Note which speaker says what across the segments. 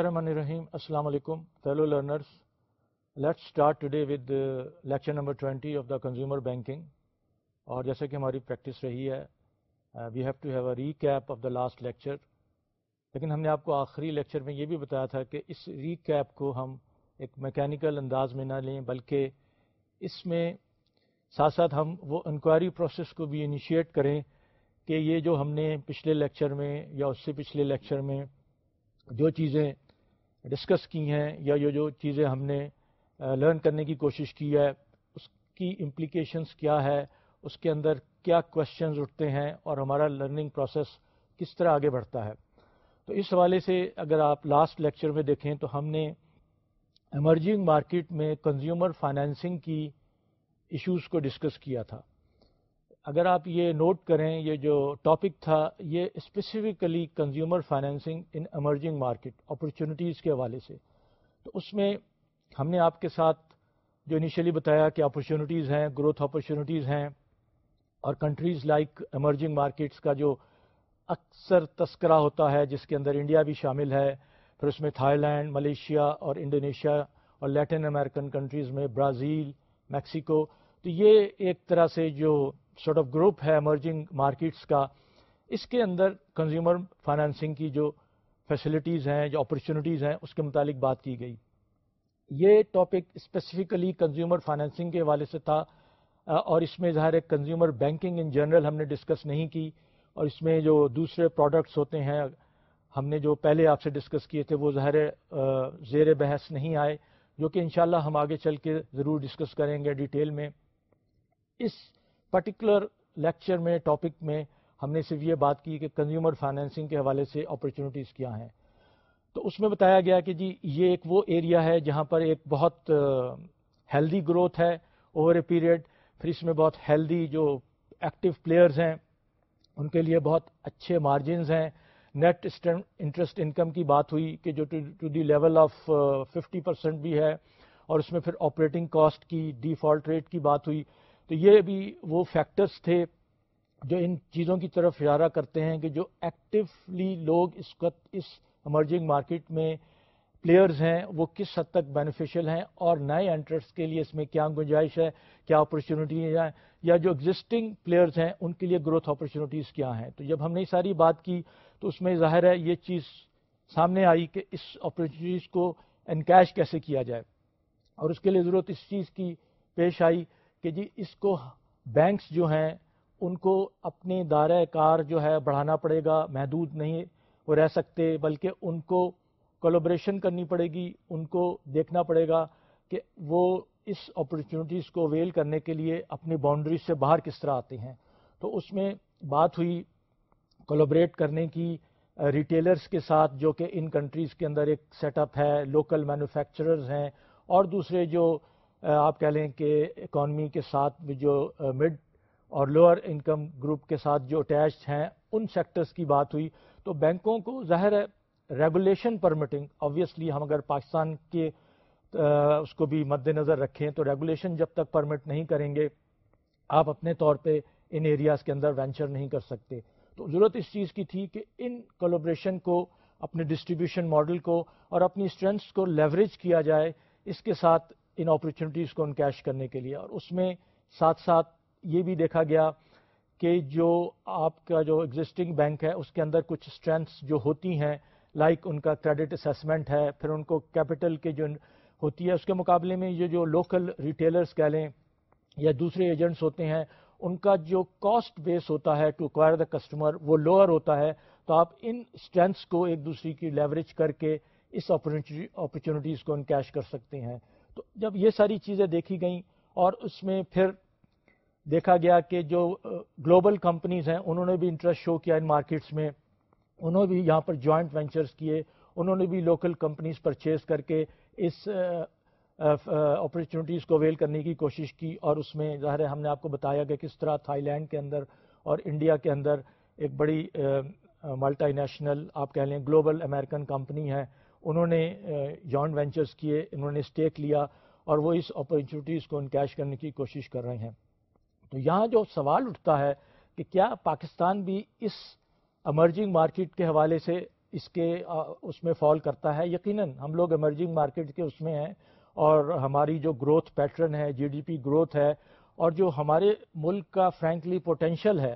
Speaker 1: الرحمن الرحیم السلام علیکم fellow learners let start today with lecture number twenty of the consumer banking اور جیسے کہ ہماری پریکٹس رہی ہے we have to have a recap of the last lecture لیکن ہم نے آپ کو آخری لیکچر میں یہ بھی بتایا تھا کہ اس ری کیپ کو ہم ایک میکینیکل انداز میں نہ لیں، بلکہ اس میں ساتھ ساتھ ہم وہ انکوائری پروسیس کو بھی انیشیٹ کریں کہ یہ جو ہم نے پچھلے لیکچر میں یا اس سے پچھلے لیکچر میں جو چیزیں ڈسکس کی ہیں یا یہ جو چیزیں ہم نے لرن کرنے کی کوشش کی ہے، اس کی امپلیکیشنس کیا ہے، اس کے اندر کیا کوشچنز اٹھتے ہیں اور ہمارا لرننگ پروسیس کس طرح آگے بڑھتا ہے. تو اس حوالے سے اگر آپ لاسٹ لیکچر میں دیکھیں تو ہم نے ایمرجنگ مارکیٹ میں کنزیومر فائنینسنگ کی ایشوز کو ڈسکس کیا تھا. اگر آپ یہ نوٹ کریں، یہ جو ٹاپک تھا، یہ specifically consumer financing in emerging market opportunities کے حوالے سے۔ تو اس میں ہم نے آپ کے ساتھ جو انیشلی بتایا کہ اپرچونیٹیز ہیں گروتھ اپرچونیٹیز ہیں، اور کنٹریز لائک ایمرجنگ مارکیٹس کا جو اکثر تذکرہ ہوتا ہے، جس کے اندر انڈیا بھی شامل ہے، پھر اس میں تھائی لینڈ ملیشیا اور انڈونیشیا اور لیٹن امریکن کنٹریز میں برازیل میکسیکو تو یہ ایک طرح سے جو سارٹ آف گروپ ہے ایمرجنگ مارکیٹس کا، اس کے اندر کنزیومر فائنانسنگ کی جو فیسلٹیز ہیں، جو اپرچونیٹیز ہیں، اس کے متعلق بات کی گئی۔ یہ ٹاپک اسپیسیفکلی کنزیومر فائنینسنگ کے حوالے سے تھا، اور اس میں ظاہر ہے کنزیومر بینکنگ ان جنرل ہم نے ڈسکس نہیں کی، اور اس میں جو دوسرے پروڈکٹس ہوتے ہیں، ہم نے جو پہلے آپ سے ڈسکس کیے تھے، وہ ظاہر زیر بحث نہیں آئے، جو کہ انشاءاللہ ہم آگے چل کے ضرور ڈسکس کریں گے ڈیٹیل میں۔ اس پرٹیکولر لیکچر میں ٹاپک میں ہم نے صرف یہ بات کی کہ کنزیومر فائنینسنگ کے حوالے سے اپرچونیٹیز کیا ہیں۔ تو اس میں بتایا گیا کہ جی یہ ایک وہ ایریا ہے جہاں پر ایک بہت ہیلدی گروتھ ہے اوور اے پیریڈ پھر اس میں بہت ہیلدی جو ایکٹیو پلیئرز ہیں، ان کے لیے بہت اچھے مارجنز ہیں۔ نیٹ انٹرسٹ انکم کی بات ہوئی کہ جو to the level of fifty percent بھی ہے۔ اور اس میں پھر آپریٹنگ کاسٹ کی ڈیفالٹ ریٹ کی بات ہوئی۔ تو یہ بھی وہ فیکٹرز تھے جو ان چیزوں کی طرف اشارہ کرتے ہیں کہ جو ایکٹیولی لوگ اس وقت اس امرجنگ مارکیٹ میں پلیئرز ہیں، وہ کس حد تک بینیفیشل ہیں اور نئے انٹرسٹ کے لیے اس میں کیا گنجائش ہے، کیا اپرچونیٹی ہیں یا جو ایگزسٹنگ پلیئرز ہیں، ان کے لیے گروتھ اپرچونیٹیز کیا ہیں؟ تو جب ہم نے ساری بات کی تو اس میں ظاہر ہے یہ چیز سامنے آئی کہ اس اپرچونیٹیز کو انکیش کیسے کیا جائے۔ اور اس کے لیے ضرورت اس چیز کی پیش آئی کہ جی اس کو بینکس جو ہیں، ان کو اپنے دائرہ کار جو ہے بڑھانا پڑے گا، محدود نہیں وہ رہ سکتے، بلکہ ان کو کولوبریشن کرنی پڑے گی، ان کو دیکھنا پڑے گا کہ وہ اس اپرچونیٹیز کو ویل کرنے کے لیے اپنی باؤنڈریز سے باہر کس طرح آتے ہیں۔ تو اس میں بات ہوئی کولوبریٹ کرنے کی ریٹیلرز کے ساتھ جو کہ ان کنٹریز کے اندر ایک سیٹ اپ ہے لوکل مینوفیکچررز ہیں اور دوسرے جو آپ کہہ لیں کہ اکانومی کے ساتھ جو مڈ اور لوور انکم گروپ کے ساتھ جو اٹیچڈ ہیں، ان سیکٹرز کی بات ہوئی۔ تو بینکوں کو ظاہر ہے ریگولیشن پرمٹنگ آبویسلی ہم اگر پاکستان کے اس کو بھی مد نظر رکھیں تو ریگولیشن جب تک پرمٹ نہیں کریں گے، آپ اپنے طور پہ ان ایریاز کے اندر وینچر نہیں کر سکتے۔ تو ضرورت اس چیز کی تھی کہ ان کولوبریشن کو، اپنے ڈسٹریبیوشن ماڈل کو اور اپنی اسٹرینتھس کو لیوریج کیا جائے۔ اس کے ساتھ ان اپرچونیٹیز کو انکیش کرنے کے لیے۔ اور اس میں ساتھ ساتھ یہ بھی دیکھا گیا کہ جو آپ کا جو ایگزسٹنگ بینک ہے، اس کے اندر کچھ اسٹرینتھس جو ہوتی ہیں لائک ان کا کریڈٹ اسیسمنٹ ہے، پھر ان کو کیپٹل کے جو ہوتی ہے، اس کے مقابلے میں یہ جو لوکل ریٹیلرز کہہ لیں یا دوسرے ایجنٹس ہوتے ہیں، ان کا جو کاسٹ بیس ہوتا ہے ٹو اکوائر دا کسٹمر وہ لوور ہوتا ہے۔ تو آپ ان اسٹرینتھس کو ایک دوسری کی لیوریج کر کے اس اپرچونیٹیز کو انکیش کر سکتے ہیں۔ تو جب یہ ساری چیزیں دیکھی گئیں اور اس میں پھر دیکھا گیا کہ جو گلوبل کمپنیز ہیں، انہوں نے بھی انٹرسٹ شو کیا ان مارکیٹس میں، انہوں نے بھی یہاں پر جوائنٹ وینچرز کیے، انہوں نے بھی لوکل کمپنیز پرچیز کر کے اس اپرچونیٹیز کو ویل کرنے کی کوشش کی اور اس میں ظاہر ہے ہم نے آپ کو بتایا کہ کس طرح تھائی لینڈ کے اندر اور انڈیا کے اندر ایک بڑی ملٹی نیشنل آپ کہہ لیں گلوبل امریکن کمپنی ہے انہوں نے جوائنٹ وینچرز کیے، انہوں نے اسٹیک لیا اور وہ اس اپرچونیٹیز کو انکیش کرنے کی کوشش کر رہے ہیں۔ تو یہاں جو سوال اٹھتا ہے کہ کیا پاکستان بھی اس امرجنگ مارکیٹ کے حوالے سے اس کے اس میں فال کرتا ہے؟ یقیناً ہم لوگ ایمرجنگ مارکیٹ کے اس میں ہیں اور ہماری جو گروتھ پیٹرن ہے جی ڈی پی گروتھ ہے اور جو ہمارے ملک کا فرینکلی پوٹینشیل ہے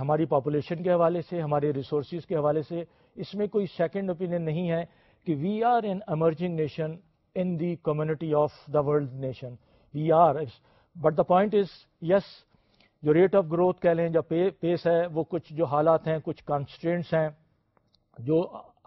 Speaker 1: ہماری پاپولیشن کے حوالے سے، ہمارے ریسورسز کے حوالے سے اس میں کوئی سیکنڈ اوپینین نہیں ہے کہ we are an emerging nation in the community of the world nation we are but the point is yes جو ریٹ آف گروتھ کہہ لیں یا پیس ہے، وہ کچھ جو حالات ہیں، کچھ کانسٹینٹس ہیں، جو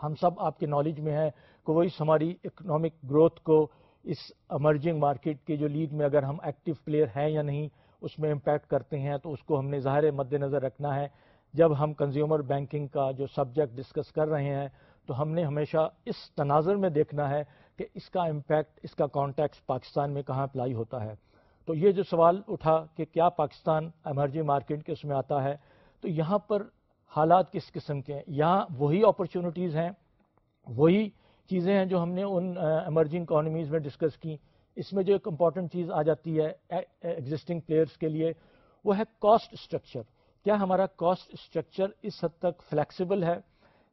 Speaker 1: ہم سب آپ کے نالج میں ہیں، کہ وہ اس ہماری اکنامک گروتھ کو اس امرجنگ مارکیٹ کے جو لیگ میں اگر ہم ایکٹیو پلیئر ہیں یا نہیں، اس میں امپیکٹ کرتے ہیں، تو اس کو ہم نے ظاہر مد نظر رکھنا ہے جب ہم کنزیومر بینکنگ کا جو سبجیکٹ ڈسکس کر رہے ہیں، تو ہم نے ہمیشہ اس تناظر میں دیکھنا ہے کہ اس کا امپیکٹ اس کا کانٹیکس پاکستان میں کہاں اپلائی ہوتا ہے۔ تو یہ جو سوال اٹھا کہ کیا پاکستان ایمرجنگ مارکیٹ کے اس میں آتا ہے، تو یہاں پر حالات کس قسم کے ہیں؟ یہاں وہی اپرچونٹیز ہیں، وہی چیزیں ہیں جو ہم نے ان ایمرجنگ اکانومیز میں ڈسکس کی۔ اس میں جو ایک امپورٹنٹ چیز آ جاتی ہے ایگزسٹنگ پلیئرس کے لیے، وہ ہے کاسٹ اسٹرکچر کیا ہمارا کاسٹ اسٹرکچر اس حد تک فلیکسیبل ہے؟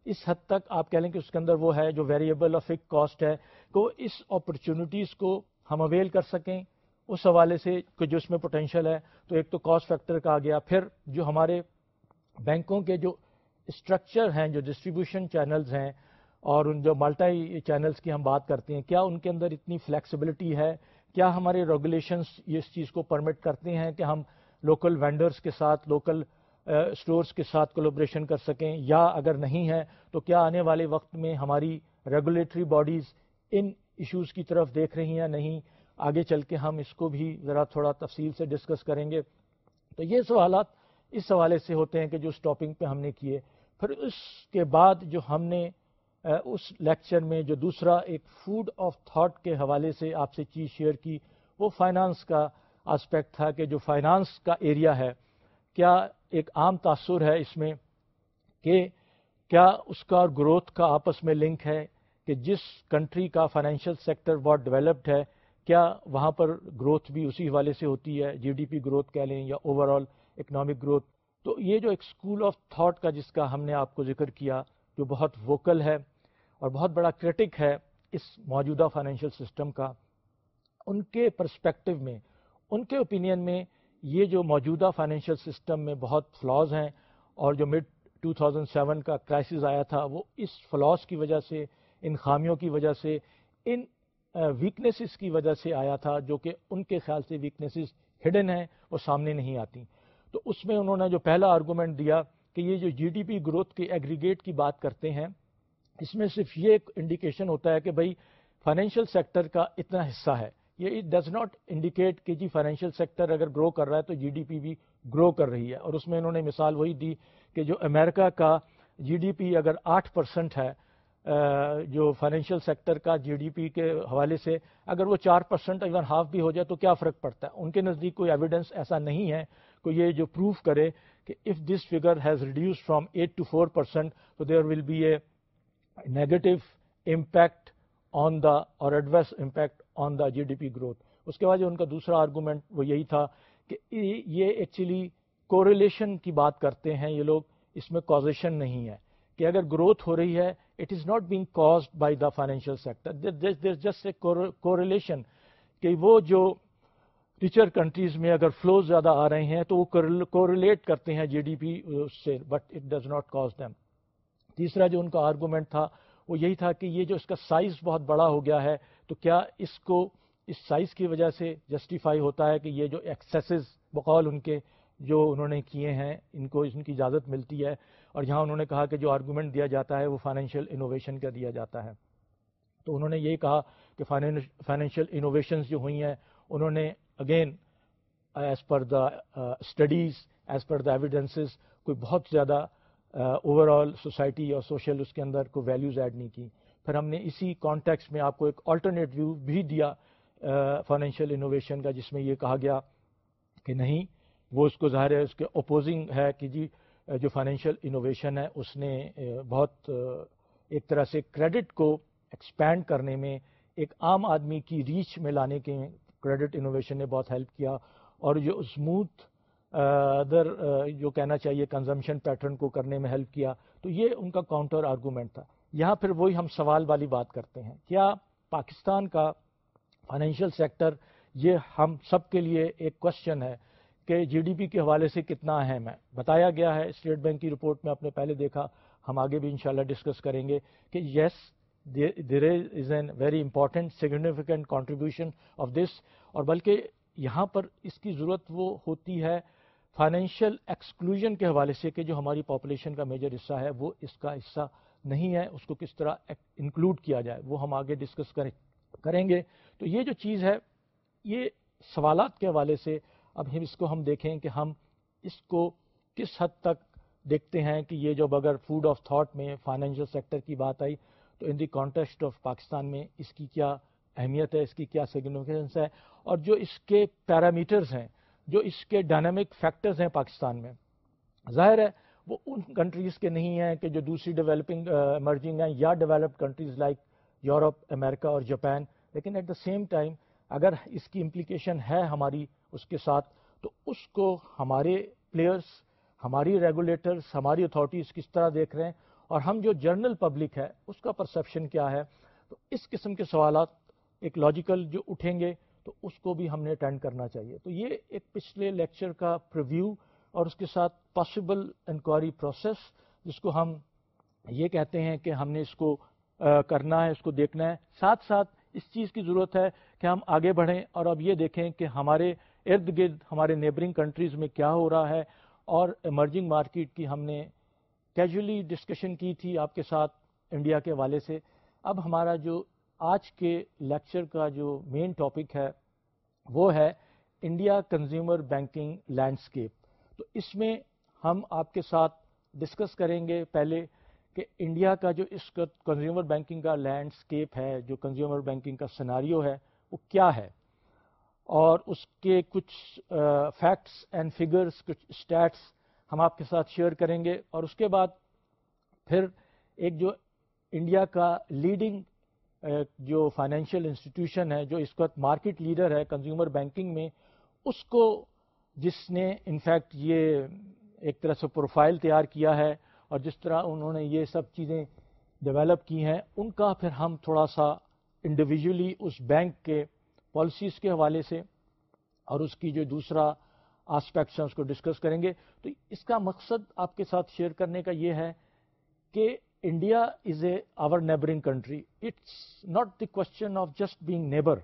Speaker 1: اس حد تک آپ کہہ لیں کہ اس کے اندر وہ ہے جو ویریبل آف ایک کاسٹ ہے، تو اس اپرچونیٹیز کو ہم اویل کر سکیں۔ اس حوالے سے کہ جو اس میں پوٹینشیل ہے، تو ایک تو کاسٹ فیکٹر کا آ گیا، پھر جو ہمارے بینکوں کے جو اسٹرکچر ہیں، جو ڈسٹریبیوشن چینلز ہیں، اور ان جو ملٹائی چینلز کی ہم بات کرتے ہیں، کیا ان کے اندر اتنی فلیکسیبلٹی ہے؟ کیا ہمارے ریگولیشنس یہ اس چیز کو پرمٹ کرتے ہیں کہ ہم لوکل وینڈرز کے ساتھ لوکل اسٹورز کے ساتھ کولوبریشن کر سکیں، یا اگر نہیں ہے تو کیا آنے والے وقت میں ہماری ریگولیٹری باڈیز ان ایشوز کی طرف دیکھ رہی ہیں نہیں؟ آگے چل کے ہم اس کو بھی ذرا تھوڑا تفصیل سے ڈسکس کریں گے۔ تو یہ سوالات اس حوالے سے ہوتے ہیں کہ جو اس ٹاپنگ پہ ہم نے کیے۔ پھر اس کے بعد جو ہم نے اس لیکچر میں جو دوسرا ایک فوڈ آف تھاٹ کے حوالے سے آپ سے چیز شیئر کی، وہ فائنانس کا آسپیکٹ تھا کہ جو فائنانس کا ایریا ہے، کیا ایک عام تاثر ہے اس میں کہ کیا اس کا اور گروتھ کا آپس میں لنک ہے کہ جس کنٹری کا فائنینشیل سیکٹر بہت ڈیولپڈ ہے، کیا وہاں پر گروتھ بھی اسی حوالے سے ہوتی ہے جی ڈی پی گروتھ کہہ لیں یا اوور آل اکنامک گروتھ تو یہ جو ایک اسکول آف تھاٹ کا جس کا ہم نے آپ کو ذکر کیا، جو بہت ووکل ہے اور بہت بڑا کرٹک ہے اس موجودہ فائنینشیل سسٹم کا، ان کے پرسپیکٹو میں، ان کے اوپینین میں یہ جو موجودہ فائنینشیل سسٹم میں بہت فلاز ہیں اور جو مڈ 2007 کا کرائسس آیا تھا، وہ اس فلاز کی وجہ سے، ان خامیوں کی وجہ سے، ان ویکنیسز کی وجہ سے آیا تھا، جو کہ ان کے خیال سے ویکنیسز ہڈن ہیں، وہ سامنے نہیں آتی۔ تو اس میں انہوں نے جو پہلا آرگومنٹ دیا کہ یہ جو جی ڈی پی گروتھ کے ایگریگیٹ کی بات کرتے ہیں، اس میں صرف یہ ایک انڈیکیشن ہوتا ہے کہ بھائی فائنینشیل سیکٹر کا اتنا حصہ ہے۔ یہ اٹ ڈز ناٹ انڈیکیٹ کہ جی فائنینشیل سیکٹر اگر گرو کر رہا ہے تو جی ڈی پی بھی گرو کر رہی ہے۔ اور اس میں انہوں نے مثال وہی دی کہ جو امریکہ کا جی ڈی پی اگر آٹھ پرسنٹ ہے جو فائنینشیل سیکٹر کا جی ڈی پی کے حوالے سے اگر وہ چار پرسنٹ ایون ہاف بھی ہو جائے تو کیا فرق پڑتا ہے؟ ان کے نزدیک کوئی ایویڈنس ایسا نہیں ہے کو یہ جو پروف کرے کہ if this figure has reduced from eight to four percent تو there will be a negative impact on the or adverse impact on the G D P growth اس کے بعد جو ان کا دوسرا آرگومنٹ وہ یہی تھا کہ یہ ایکچولی کوریلیشن کی بات کرتے ہیں یہ لوگ، اس میں کازیشن نہیں ہے۔ کہ اگر گروتھ ہو رہی ہے it is not being caused by the financial sector just a correlation کہ وہ جو ریچر کنٹریز میں اگر فلوز زیادہ آ رہے ہیں تو وہ کوریلیٹ کرتے ہیں جی ڈی پی سے but it does not cause them تیسرا جو ان کا آرگومنٹ تھا وہ یہی تھا کہ یہ جو اس کا سائز بہت بڑا ہو گیا ہے، تو کیا اس کو اس سائز کی وجہ سے جسٹیفائی ہوتا ہے کہ یہ جو ایکسیسز بقول ان کے جو انہوں نے کیے ہیں، ان کو ان کی اجازت ملتی ہے؟ اور یہاں انہوں نے کہا کہ جو آرگومنٹ دیا جاتا ہے وہ فائنینشیل انوویشن کا دیا جاتا ہے۔ تو انہوں نے یہی کہا کہ فائنینشیل انوویشنز جو ہوئی ہیں، انہوں نے again as per the studies as per the evidences کوئی بہت زیادہ اوور آل سوسائٹی اور سوشل اس کے اندر کوئی ویلیوز ایڈ نہیں کی۔ پھر ہم نے اسی کانٹیکس میں آپ کو ایک آلٹرنیٹ ویو بھی دیا فائنینشیل انوویشن کا، جس میں یہ کہا گیا کہ نہیں، وہ اس کو ظاہر ہے، اس کے اپوزنگ ہے کہ جی جو فائنینشیل انوویشن ہے، اس نے بہت ایک طرح سے کریڈٹ کو ایکسپینڈ کرنے میں ایک عام آدمی کی ریچ میں لانے کے کریڈٹ انوویشن نے بہت ہیلپ کیا۔ اور جو اسموتھ ادر جو کہنا چاہیے کنزمپشن پیٹرن کو کرنے میں ہیلپ کیا، تو یہ ان کا کاؤنٹر آرگومنٹ تھا۔ یہاں پھر وہی ہم سوال والی بات کرتے ہیں۔ کیا پاکستان کا فائنینشیل سیکٹر یہ ہم سب کے لیے ایک کوشچن ہے کہ جی ڈی پی کے حوالے سے کتنا اہم ہے؟ بتایا گیا ہے، اسٹیٹ بینک کی رپورٹ میں آپ نے پہلے دیکھا، ہم آگے بھی انشاءاللہ ڈسکس کریں گے کہ yes there is an very important significant contribution of this اور بلکہ یہاں پر اس کی ضرورت وہ ہوتی ہے فائنینشیل ایکسکلوژن کے حوالے سے کہ جو ہماری پاپولیشن کا میجر حصہ ہے، وہ اس کا حصہ نہیں ہے، اس کو کس طرح انکلوڈ کیا جائے، وہ ہم آگے ڈسکس کریں گے۔ تو یہ جو چیز ہے، یہ سوالات کے حوالے سے اب ہم اس کو ہم دیکھیں کہ ہم اس کو کس حد تک دیکھتے ہیں کہ یہ جو اگر فوڈ آف تھاٹ میں فائنینشیل سیکٹر کی بات آئی، تو in the context of Pakistan میں اس کی کیا اہمیت ہے، اس کی کیا سگنیفیکینس ہے، اور جو اس کے پیرامیٹرز ہیں جو اس کے ڈائنامک فیکٹرز ہیں پاکستان میں۔ ظاہر ہے، وہ ان کنٹریز کے نہیں ہیں کہ جو دوسری ڈیولپنگ ایمرجنگ ہیں یا developed countries like Europe America اور جاپان لیکن ایٹ دا سیم ٹائم اگر اس کی امپلیکیشن ہے ہماری اس کے ساتھ، تو اس کو ہمارے پلیئرس ہماری ریگولیٹرس ہماری اتھارٹیز کس طرح دیکھ رہے ہیں؟ اور ہم جو جرنل پبلک ہے، اس کا پرسیپشن کیا ہے؟ تو اس قسم کے سوالات ایک لاجیکل جو اٹھیں گے۔ تو اس کو بھی ہم نے اٹینڈ کرنا چاہیے۔ تو یہ ایک پچھلے لیکچر کا پریویو اور اس کے ساتھ پاسبل انکوائری پروسیس جس کو ہم یہ کہتے ہیں کہ ہم نے اس کو کرنا ہے، اس کو دیکھنا ہے۔ ساتھ ساتھ اس چیز کی ضرورت ہے کہ ہم آگے بڑھیں اور اب یہ دیکھیں کہ ہمارے ارد گرد، ہمارے نیبرنگ کنٹریز میں کیا ہو رہا ہے اور ایمرجنگ مارکیٹ کی ہم نے کیجولی ڈسکشن کی تھی آپ کے ساتھ انڈیا کے والے سے۔ اب ہمارا جو آج کے لیکچر کا جو مین ٹاپک ہے وہ ہے انڈیا کنزیومر بینکنگ لینڈسکیپ تو اس میں ہم آپ کے ساتھ ڈسکس کریں گے پہلے کہ انڈیا کا جو اس کا کنزیومر بینکنگ کا لینڈسکیپ ہے، جو کنزیومر بینکنگ کا سناریو ہے، وہ کیا ہے؟ اور اس کے کچھ فیکٹس اینڈ فگرس کچھ اسٹیٹس ہم آپ کے ساتھ شیئر کریں گے۔ اور اس کے بعد پھر ایک جو انڈیا کا لیڈنگ جو فائنینشیل انسٹیٹیوشن ہے، جو اس وقت مارکیٹ لیڈر ہے کنزیومر بینکنگ میں، اس کو جس نے انفیکٹ یہ ایک طرح سے پروفائل تیار کیا ہے اور جس طرح انہوں نے یہ سب چیزیں ڈیولپ کی ہیں، ان کا پھر ہم تھوڑا سا انڈیویجولی اس بینک کے پالیسیز کے حوالے سے اور اس کی جو دوسرا آسپیکٹس ہیں، اس کو ڈسکس کریں گے۔ تو اس کا مقصد آپ کے ساتھ شیئر کرنے کا یہ ہے کہ India is a our neighbouring country it's not the question of just being neighbour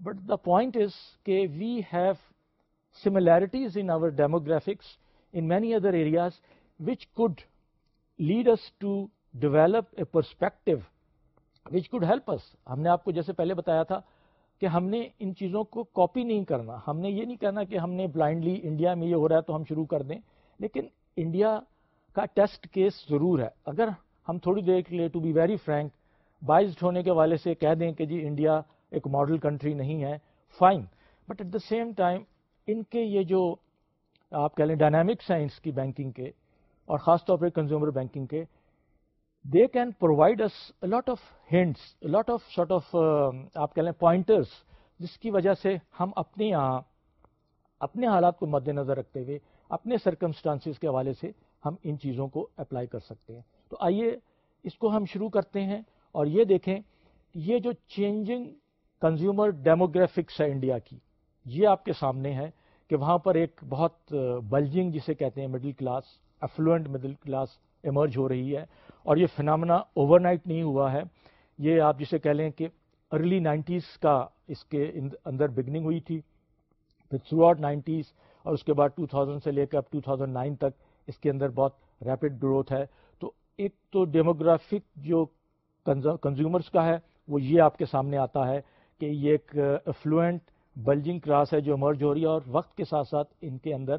Speaker 1: but the point is کہ we have similarities in our demographics in many other areas which could lead us to develop a perspective which could help us ہم نے آپ کو جیسے پہلے بتایا تھا کہ ہم نے ان چیزوں کو کاپی نہیں کرنا ہم نے یہ نہیں کرنا کہ ہم نے بلائنڈلی انڈیا میں یہ ہو رہا ہے تو ہم شروع کر دیں لیکن انڈیا کا ٹیسٹ کیس ضرور ہے اگر ہم تھوڑی دیر کے لیے to be very frank biased ہونے کے والے سے کہہ دیں کہ جی انڈیا ایک ماڈل کنٹری نہیں ہے. Fine but at the same time ان کے یہ جو آپ کہہ لیں ڈائنامکس ہیں اس کی بینکنگ کے اور خاص طور پر کنزیومر بینکنگ کے they can provide us lot of hands lot of sort of آپ کہہ لیں پوائنٹرس جس کی وجہ سے ہم اپنے یہاں، اپنے حالات کو مد نظر رکھتے ہوئے، اپنے سرکمسٹانسز کے حوالے سے ہم ان چیزوں کو اپلائی کر سکتے ہیں. تو آئیے اس کو ہم شروع کرتے ہیں اور یہ دیکھیں یہ جو چینجنگ کنزیومر ڈیموگرافکس ہے انڈیا کی، یہ آپ کے سامنے ہے کہ وہاں پر ایک بہت بلجنگ جسے کہتے ہیں middle class affluent middle class emerge ہو رہی ہے اور یہ فنامنا اوور نائٹ نہیں ہوا ہے۔ یہ آپ جسے کہہ لیں کہ ارلی نائنٹیز کا اس کے اندر بگننگ ہوئی تھی، پھر تھرو آؤٹ نائنٹیز اور اس کے بعد ٹو تھاؤزینڈ سے لے کر اب ٹو تھاؤزینڈ نائن تک اس کے اندر بہت ریپڈ گروتھ ہے۔ ایک تو ڈیموگرافک جو کنزیومرس کا ہے، وہ یہ آپ کے سامنے آتا ہے کہ یہ ایک افلوئنٹ بلجنگ کراس ہے جو امرج ہو رہی ہے اور وقت کے ساتھ ساتھ ان کے اندر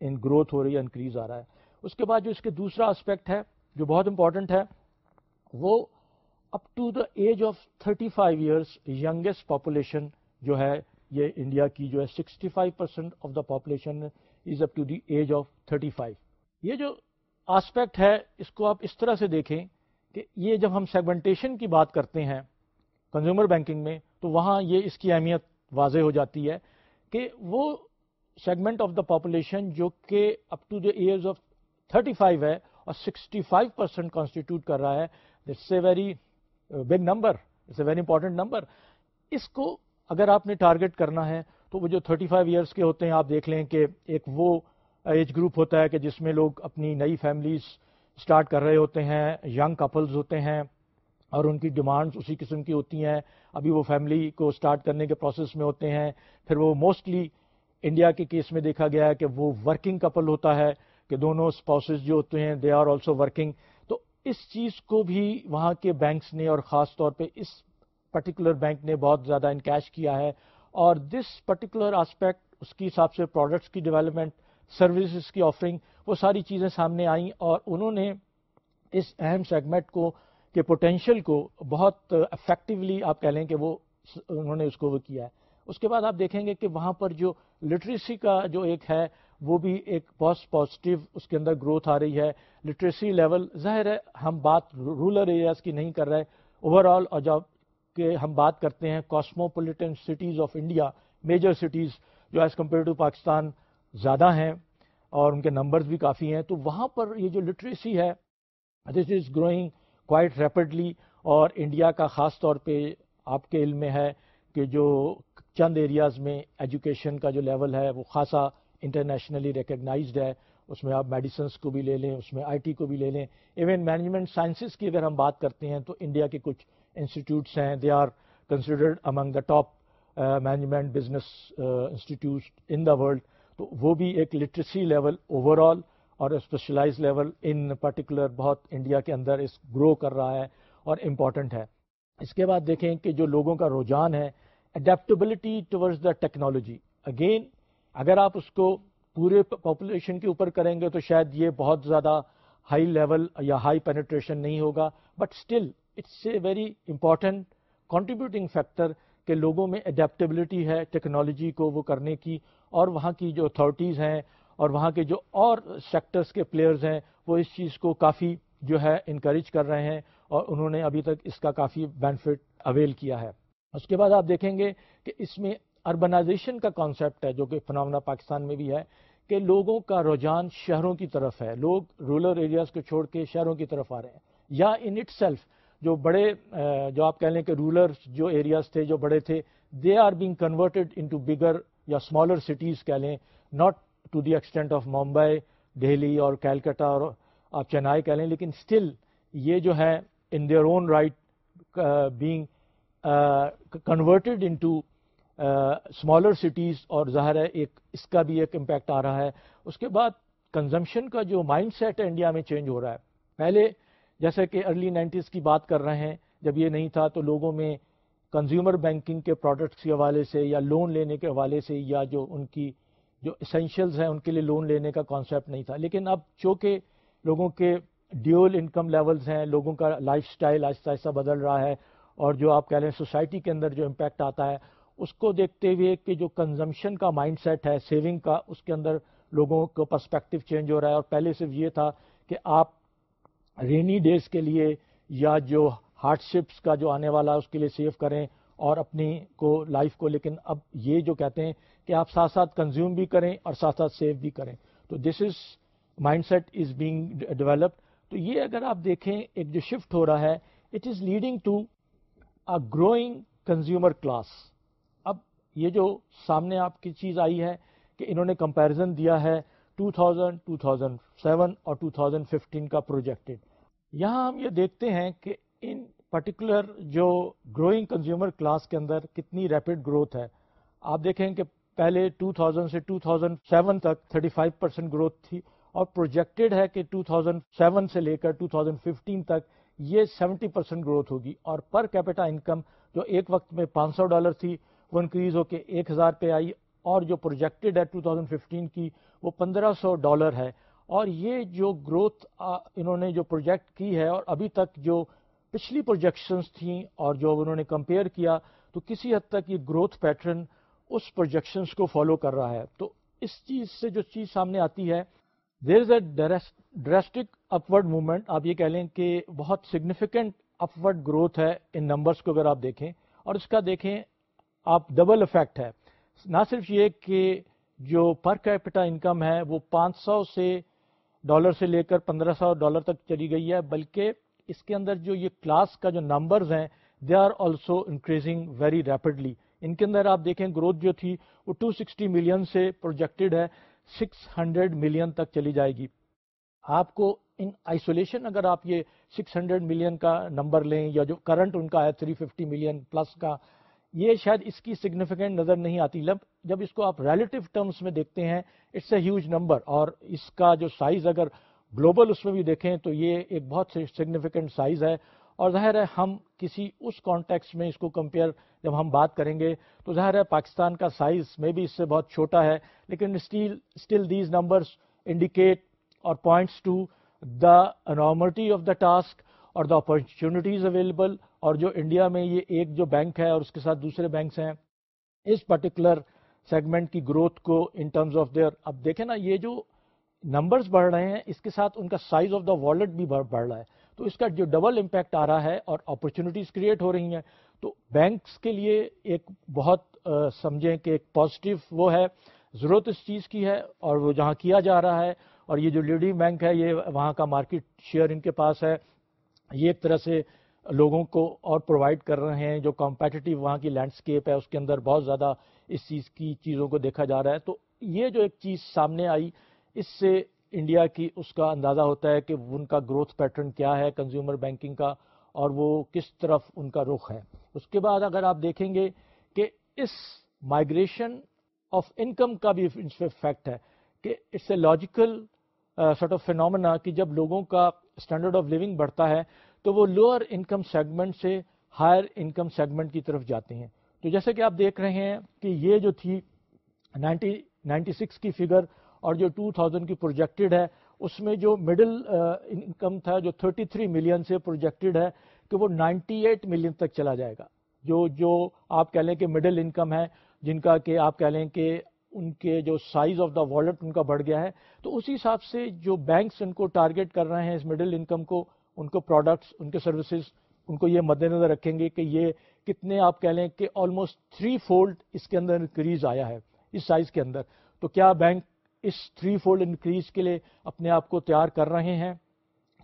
Speaker 1: ان گروتھ ہو رہی ہے انکریز آ رہا ہے۔ اس کے بعد جو اس کے دوسرا اسپیکٹ ہے جو بہت امپورٹنٹ ہے، وہ up to the age of 35 five years youngest population جو ہے، یہ انڈیا کی جو ہے 65 five percent of the population is up to the age of 35 یہ جو آسپیکٹ ہے، اس کو آپ اس طرح سے دیکھیں کہ یہ جب ہم سیگمنٹیشن کی بات کرتے ہیں کنزیومر بینکنگ میں، تو وہاں یہ اس کی اہمیت واضح ہو جاتی ہے کہ وہ سیگمنٹ آف دا پاپولیشن جو کہ up to the years of 35 ہے اور 65 پرسینٹ کانسٹیٹیوٹ کر رہا ہے۔ It's a very big number it's a very important number اس کو اگر آپ نے ٹارگٹ کرنا ہے تو وہ جو 35 ایئرس کے ہوتے ہیں، آپ دیکھ لیں کہ ایک وہ ایج گروپ ہوتا ہے کہ جس میں لوگ اپنی نئی فیملیز سٹارٹ کر رہے ہوتے ہیں، ینگ کپلز ہوتے ہیں اور ان کی ڈیمانڈز اسی قسم کی ہوتی ہیں۔ ابھی وہ فیملی کو سٹارٹ کرنے کے پروسیس میں ہوتے ہیں۔ پھر وہ موسٹلی انڈیا کے کیس میں دیکھا گیا ہے کہ وہ ورکنگ کپل ہوتا ہے کہ دونوں اسپاؤسز جو ہوتے ہیں دے آر آلسو ورکنگ تو اس چیز کو بھی وہاں کے بینکس نے اور خاص طور پہ اس پرٹیکولر بینک نے بہت زیادہ انکیش کیا ہے۔ اور دس پرٹیکولر آسپیکٹ اس کی حساب سے پروڈکٹس کی ڈیولپمنٹ سروسز کی آفرنگ وہ ساری چیزیں سامنے آئیں اور انہوں نے اس اہم سیگمنٹ کو کے پوٹینشیل کو بہت افیکٹولی آپ کہہ لیں کہ وہ انہوں نے اس کو وہ کیا ہے۔ اس کے بعد آپ دیکھیں گے کہ وہاں پر جو لٹریسی کا جو ایک ہے، وہ بھی ایک بہت پازیٹیو اس کے اندر گروتھ آ رہی ہے۔ لٹریسی لیول ظاہر ہے ہم بات رورل ایریاز کی نہیں کر رہے اوور آل اور جبکہ ہم بات کرتے ہیں cosmopolitan cities of India major cities جو ایز کمپیئر ٹو پاکستان زیادہ ہیں اور ان کے نمبرز بھی کافی ہیں، تو وہاں پر یہ جو لٹریسی ہے this is growing quite rapidly اور انڈیا کا خاص طور پہ آپ کے علم میں ہے کہ جو چند ایریاز میں ایجوکیشن کا جو لیول ہے، وہ خاصا انٹرنیشنلی ریکگنائزڈ ہے۔ اس میں آپ میڈیسنس کو بھی لے لیں، اس میں آئی ٹی کو بھی لے لیں۔ ایون مینجمنٹ سائنسز کی اگر ہم بات کرتے ہیں، تو انڈیا کے کچھ انسٹیٹیوٹس ہیں۔ They are considered among the top management business institute in the world تو وہ بھی ایک لٹریسی لیول اوور آل اور اسپیشلائز لیول ان پرٹیکولر بہت انڈیا کے اندر اس گرو کر رہا ہے اور امپورٹنٹ ہے۔ اس کے بعد دیکھیں کہ جو لوگوں کا رجحان ہے adaptability towards the technology again اگر آپ اس کو پورے پاپولیشن کے اوپر کریں گے تو شاید یہ بہت زیادہ ہائی لیول یا ہائی پینیٹریشن نہیں ہوگا but still it's a very important contributing factor کہ لوگوں میں اڈیپٹیبلٹی ہے ٹیکنالوجی کو وہ کرنے کی اور وہاں کی جو اتھارٹیز ہیں اور وہاں کے جو اور سیکٹرز کے پلیئرز ہیں، وہ اس چیز کو کافی جو ہے انکریج کر رہے ہیں اور انہوں نے ابھی تک اس کا کافی بینیفٹ اویل کیا ہے۔ اس کے بعد آپ دیکھیں گے کہ اس میں اربنائزیشن کا کانسیپٹ ہے، جو کہ فنامنا پاکستان میں بھی ہے کہ لوگوں کا رجحان شہروں کی طرف ہے۔ لوگ رورل ایریاز کو چھوڑ کے شہروں کی طرف آ رہے ہیں۔ یا ان اٹ سیلف جو بڑے جو آپ کہہ لیں کہ رولر جو ایریاز تھے، جو بڑے تھے they are being converted into bigger یا اسمالر سٹیز کہہ لیں not to the extent of Mumbai Delhi اور کیلکٹا اور آپ چنائی کہہ لیں، لیکن اسٹل یہ جو ہے in their own right being converted into smaller cities اور ظاہر ہے ایک اس کا بھی ایک امپیکٹ آ رہا ہے۔ اس کے بعد کنزمپشن کا جو مائنڈ سیٹ ہے انڈیا میں چینج ہو رہا ہے۔ پہلے جیسے کہ ارلی نائنٹیز کی بات کر رہے ہیں، جب یہ نہیں تھا تو لوگوں میں کنزیومر بینکنگ کے پروڈکٹس کے حوالے سے یا لون لینے کے حوالے سے یا جو ان کی جو اسینشیلز ہیں ان کے لیے لون لینے کا کانسیپٹ نہیں تھا۔ لیکن اب چونکہ لوگوں کے ڈیول انکم لیولز ہیں، لوگوں کا لائف سٹائل آہستہ آہستہ بدل رہا ہے اور جو آپ کہہ لیں سوسائٹی کے اندر جو امپیکٹ آتا ہے، اس کو دیکھتے ہوئے کہ جو کنزمپشن کا مائنڈ سیٹ ہے سیونگ کا، اس کے اندر لوگوں کو پرسپیکٹو چینج ہو رہا ہے۔ اور پہلے صرف یہ تھا کہ آپ رینی ڈیز کے لیے یا جو ہارڈ شپس کا جو آنے والا ہے، اس کے لیے سیو کریں اور اپنی کو، لائف کو، لیکن اب یہ جو کہتے ہیں کہ آپ ساتھ ساتھ کنزیوم بھی کریں اور ساتھ ساتھ سیو بھی کریں۔ تو this is mindset is being developed تو یہ اگر آپ دیکھیں، ایک جو شفٹ ہو رہا ہے it is leading to a growing consumer class اب یہ جو سامنے آپ کی چیز آئی ہے کہ انہوں نے کمپیرزن دیا ہے 2000 2007 اور 2015 کا پروجیکٹڈ یہاں ہم یہ دیکھتے ہیں کہ ان پرٹیکولر جو گروئنگ کنزیومر کلاس کے اندر کتنی ریپڈ گروتھ ہے، آپ دیکھیں کہ پہلے 2000 سے 2007 تک 35 پرسینٹ گروتھ تھی اور پروجیکٹڈ ہے کہ 2007 سے لے کر 2015 تک یہ 70 پرسینٹ گروتھ ہوگی اور پر کیپٹا انکم جو ایک وقت میں 500 ڈالر تھی، وہ انکریز ہو کے ایک ہزار پہ آئی اور جو پروجیکٹڈ ہے 2015 کی، وہ 1500 ڈالر ہے اور یہ جو گروتھ انہوں نے جو پروجیکٹ کی ہے اور ابھی تک جو پچھلی پروجیکشنز تھیں اور جو انہوں نے کمپیئر کیا تو کسی حد تک یہ گروتھ پیٹرن اس پروجیکشنز کو فالو کر رہا ہے۔ تو اس چیز سے جو چیز سامنے آتی ہے دیر از اے ڈریسٹک اپورڈ موومنٹ آپ یہ کہہ لیں کہ بہت سگنیفیکنٹ اپورڈ گروتھ ہے ان نمبرس کو اگر آپ دیکھیں۔ اور اس کا دیکھیں، آپ ڈبل افیکٹ ہے۔ نہ صرف یہ کہ جو پر کیپٹا انکم ہے وہ پانچ سو سے ڈالر سے لے کر پندرہ سو ڈالر تک چلی گئی ہے، بلکہ اس کے اندر جو یہ کلاس کا جو نمبرز ہیں they are also increasing very rapidly ان کے اندر آپ دیکھیں گروتھ جو تھی، وہ ٹو سکسٹی ملین سے پروجیکٹڈ ہے سکس ہنڈریڈ ملین تک چلی جائے گی۔ آپ کو ان آئسولیشن اگر آپ یہ سکس ہنڈریڈ ملین کا نمبر لیں یا جو کرنٹ ان کا ہے تھری ففٹی ملین پلس کا، یہ شاید اس کی سگنیفیکنٹ نظر نہیں آتی۔ جب اس کو آپ ریلیٹو ٹرمز میں دیکھتے ہیں اٹس اے ہیوج نمبر اور اس کا جو سائز اگر گلوبل اس میں بھی دیکھیں تو یہ ایک بہت سگنیفیکنٹ سائز ہے اور ظاہر ہے ہم کسی اس کانٹیکس میں اس کو کمپیئر جب ہم بات کریں گے تو ظاہر ہے پاکستان کا سائز میں بھی اس سے بہت چھوٹا ہے، لیکن still still these numbers indicate اور points to the enormity of the task اور دا اپرچونیٹیز اویلیبل اور جو انڈیا میں یہ ایک جو بینک ہے اور اس کے ساتھ دوسرے بینکس ہیں، اس پرٹیکولر سیگمنٹ کی گروتھ کو ان ٹرمز آف دیئر اب دیکھیں نا یہ جو نمبرز بڑھ رہے ہیں، اس کے ساتھ ان کا سائز آف دا والٹ بھی بڑھ رہا ہے۔ تو اس کا جو ڈبل امپیکٹ آ رہا ہے اور اپرچونیٹیز کریٹ ہو رہی ہیں۔ تو بینکس کے لیے ایک بہت سمجھیں کہ ایک پازیٹیو وہ ہے۔ ضرورت اس چیز کی ہے اور وہ جہاں کیا جا رہا ہے۔ اور یہ جو لیڈنگ بینک ہے، یہ وہاں کا مارکیٹ شیئر ان کے پاس ہے۔ یہ ایک طرح سے لوگوں کو اور پرووائڈ کر رہے ہیں، جو کمپیٹیٹیو وہاں کی لینڈسکیپ ہے، اس کے اندر بہت زیادہ اس چیز کی چیزوں کو دیکھا جا رہا ہے۔ تو یہ جو ایک چیز سامنے آئی اس سے انڈیا کی اس کا اندازہ ہوتا ہے کہ ان کا گروتھ پیٹرن کیا ہے کنزیومر بینکنگ کا، اور وہ کس طرف ان کا رخ ہے۔ اس کے بعد اگر آپ دیکھیں گے کہ اس مائگریشن آف انکم کا بھی فیکٹ ہے کہ it's a logical sort of phenomena کہ جب لوگوں کا اسٹینڈرڈ آف لیونگ بڑھتا ہے تو وہ لوور انکم سیگمنٹ سے ہائر انکم سیگمنٹ کی طرف جاتے ہیں۔ تو جیسے کہ آپ دیکھ رہے ہیں کہ یہ جو تھی نائنٹی نائنٹی سکس کی فگر اور جو ٹو تھاؤزینڈ کی پروجیکٹڈ ہے، اس میں جو مڈل انکم uh, تھا، جو تھرٹی تھری ملین سے پروجیکٹڈ ہے، کہ وہ نائنٹی ایٹ ملین تک چلا جائے گا۔ جو جو آپ کہہ لیں کہ مڈل انکم ہے، جن کا کہ آپ کہہ لیں کہ ان کے جو سائز آف دا والٹ ان کا بڑھ گیا ہے، تو اسی حساب سے جو بینکس ان کو ٹارگیٹ کر رہے ہیں اس مڈل انکم کو، ان کو پروڈکٹس ان کے سروسز ان کو یہ مد نظر رکھیں گے کہ یہ کتنے آپ کہہ لیں کہ آلموسٹ تھری فولڈ اس کے اندر انکریز آیا ہے، اس سائز کے اندر۔ تو کیا بینک اس تھری فولڈ انکریز کے لیے اپنے آپ کو تیار کر رہے ہیں،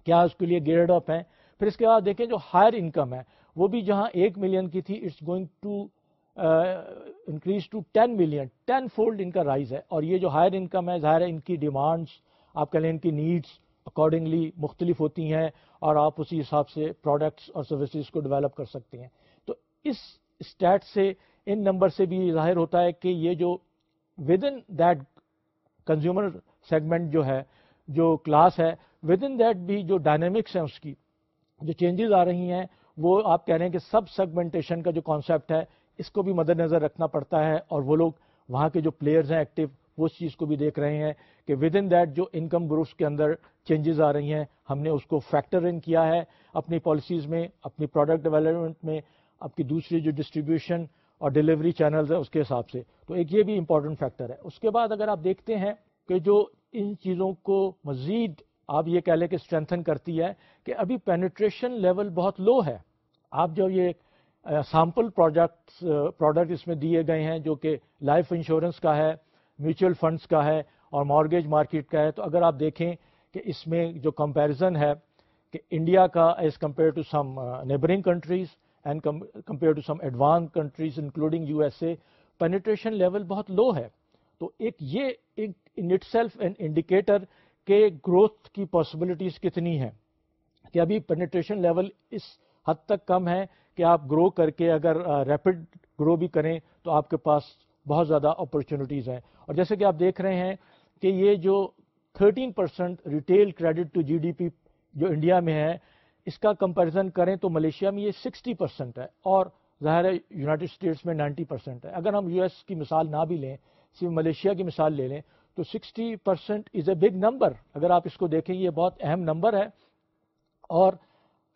Speaker 1: کیا اس کے لیے گیئرڈ اپ ہیں؟ پھر اس کے بعد دیکھیں جو ہائر انکم ہے، وہ بھی جہاں ایک ملین کی تھی it's going to increase to ten million ten fold ان کا رائز ہے۔ اور یہ جو ہائر انکم ہے، ظاہر ہے ان کی ڈیمانڈس آپ کہہ لیں ان کی نیڈس اکارڈنگلی مختلف ہوتی ہیں اور آپ اسی حساب سے پروڈکٹس اور سروسز کو ڈیولپ کر سکتے ہیں۔ تو اس اسٹیٹ سے، ان نمبر سے بھی ظاہر ہوتا ہے کہ یہ جو within that consumer segment جو ہے، جو کلاس ہے ود ان دیٹ بھی جو ڈائنامکس ہیں اس کی، جو چینجز آ رہی ہیں، وہ آپ کہہ رہے ہیں کہ سب سیگمنٹیشن کا جو کانسیپٹ ہے، اس کو بھی مد نظر رکھنا پڑتا ہے اور وہ لوگ وہاں کے جو پلیئرز ہیں ایکٹیو وہ اس چیز کو بھی دیکھ رہے ہیں کہ ود ان دیٹ جو انکم گروپس کے اندر چینجز آ رہی ہیں، ہم نے اس کو فیکٹر ان کیا ہے اپنی پالیسیز میں، اپنی پروڈکٹ ڈیولپمنٹ میں، آپ کی دوسری جو ڈسٹریبیوشن اور ڈلیوری چینلز ہیں اس کے حساب سے۔ تو ایک یہ بھی امپورٹنٹ فیکٹر ہے۔ اس کے بعد اگر آپ دیکھتے ہیں کہ جو ان چیزوں کو مزید آپ یہ کہہ لیں کہ اسٹرینتھن کرتی ہے کہ ابھی پینیٹریشن لیول بہت لو ہے۔ آپ جو یہ سیمپل پروجیکٹس پروڈکٹ اس میں دیے گئے ہیں جو کہ لائف انشورنس کا ہے میوچل فنڈس کا ہے اور مارگیج مارکیٹ کا ہے۔ تو اگر آپ دیکھیں کہ اس میں جو کمپیرزن ہے کہ انڈیا کا as compare to some neighbouring countries and compare to some advance countries including U S A penetration level بہت لو ہے۔ تو ایک یہ in itself an indicator کہ گروتھ کی پاسبلٹیز کتنی ہیں۔ کہ ابھی پینیٹریشن لیول اس حد تک کم ہے کہ آپ گرو کر کے اگر ریپڈ گرو بھی کریں تو آپ کے پاس بہت زیادہ اپرچونیٹیز ہیں۔ اور جیسے کہ آپ دیکھ رہے ہیں کہ یہ جو 13 percent retail credit to G D P جو انڈیا میں ہے اس کا کمپیرزن کریں تو ملیشیا میں یہ 60 پرسینٹ ہے اور ظاہر ہے یونائٹڈ اسٹیٹس میں 90 پرسینٹ ہے۔ اگر ہم یو ایس کی مثال نہ بھی لیں، صرف ملیشیا کی مثال لے لیں، تو 60 percent is a big number اگر آپ اس کو دیکھیں، یہ بہت اہم نمبر ہے۔ اور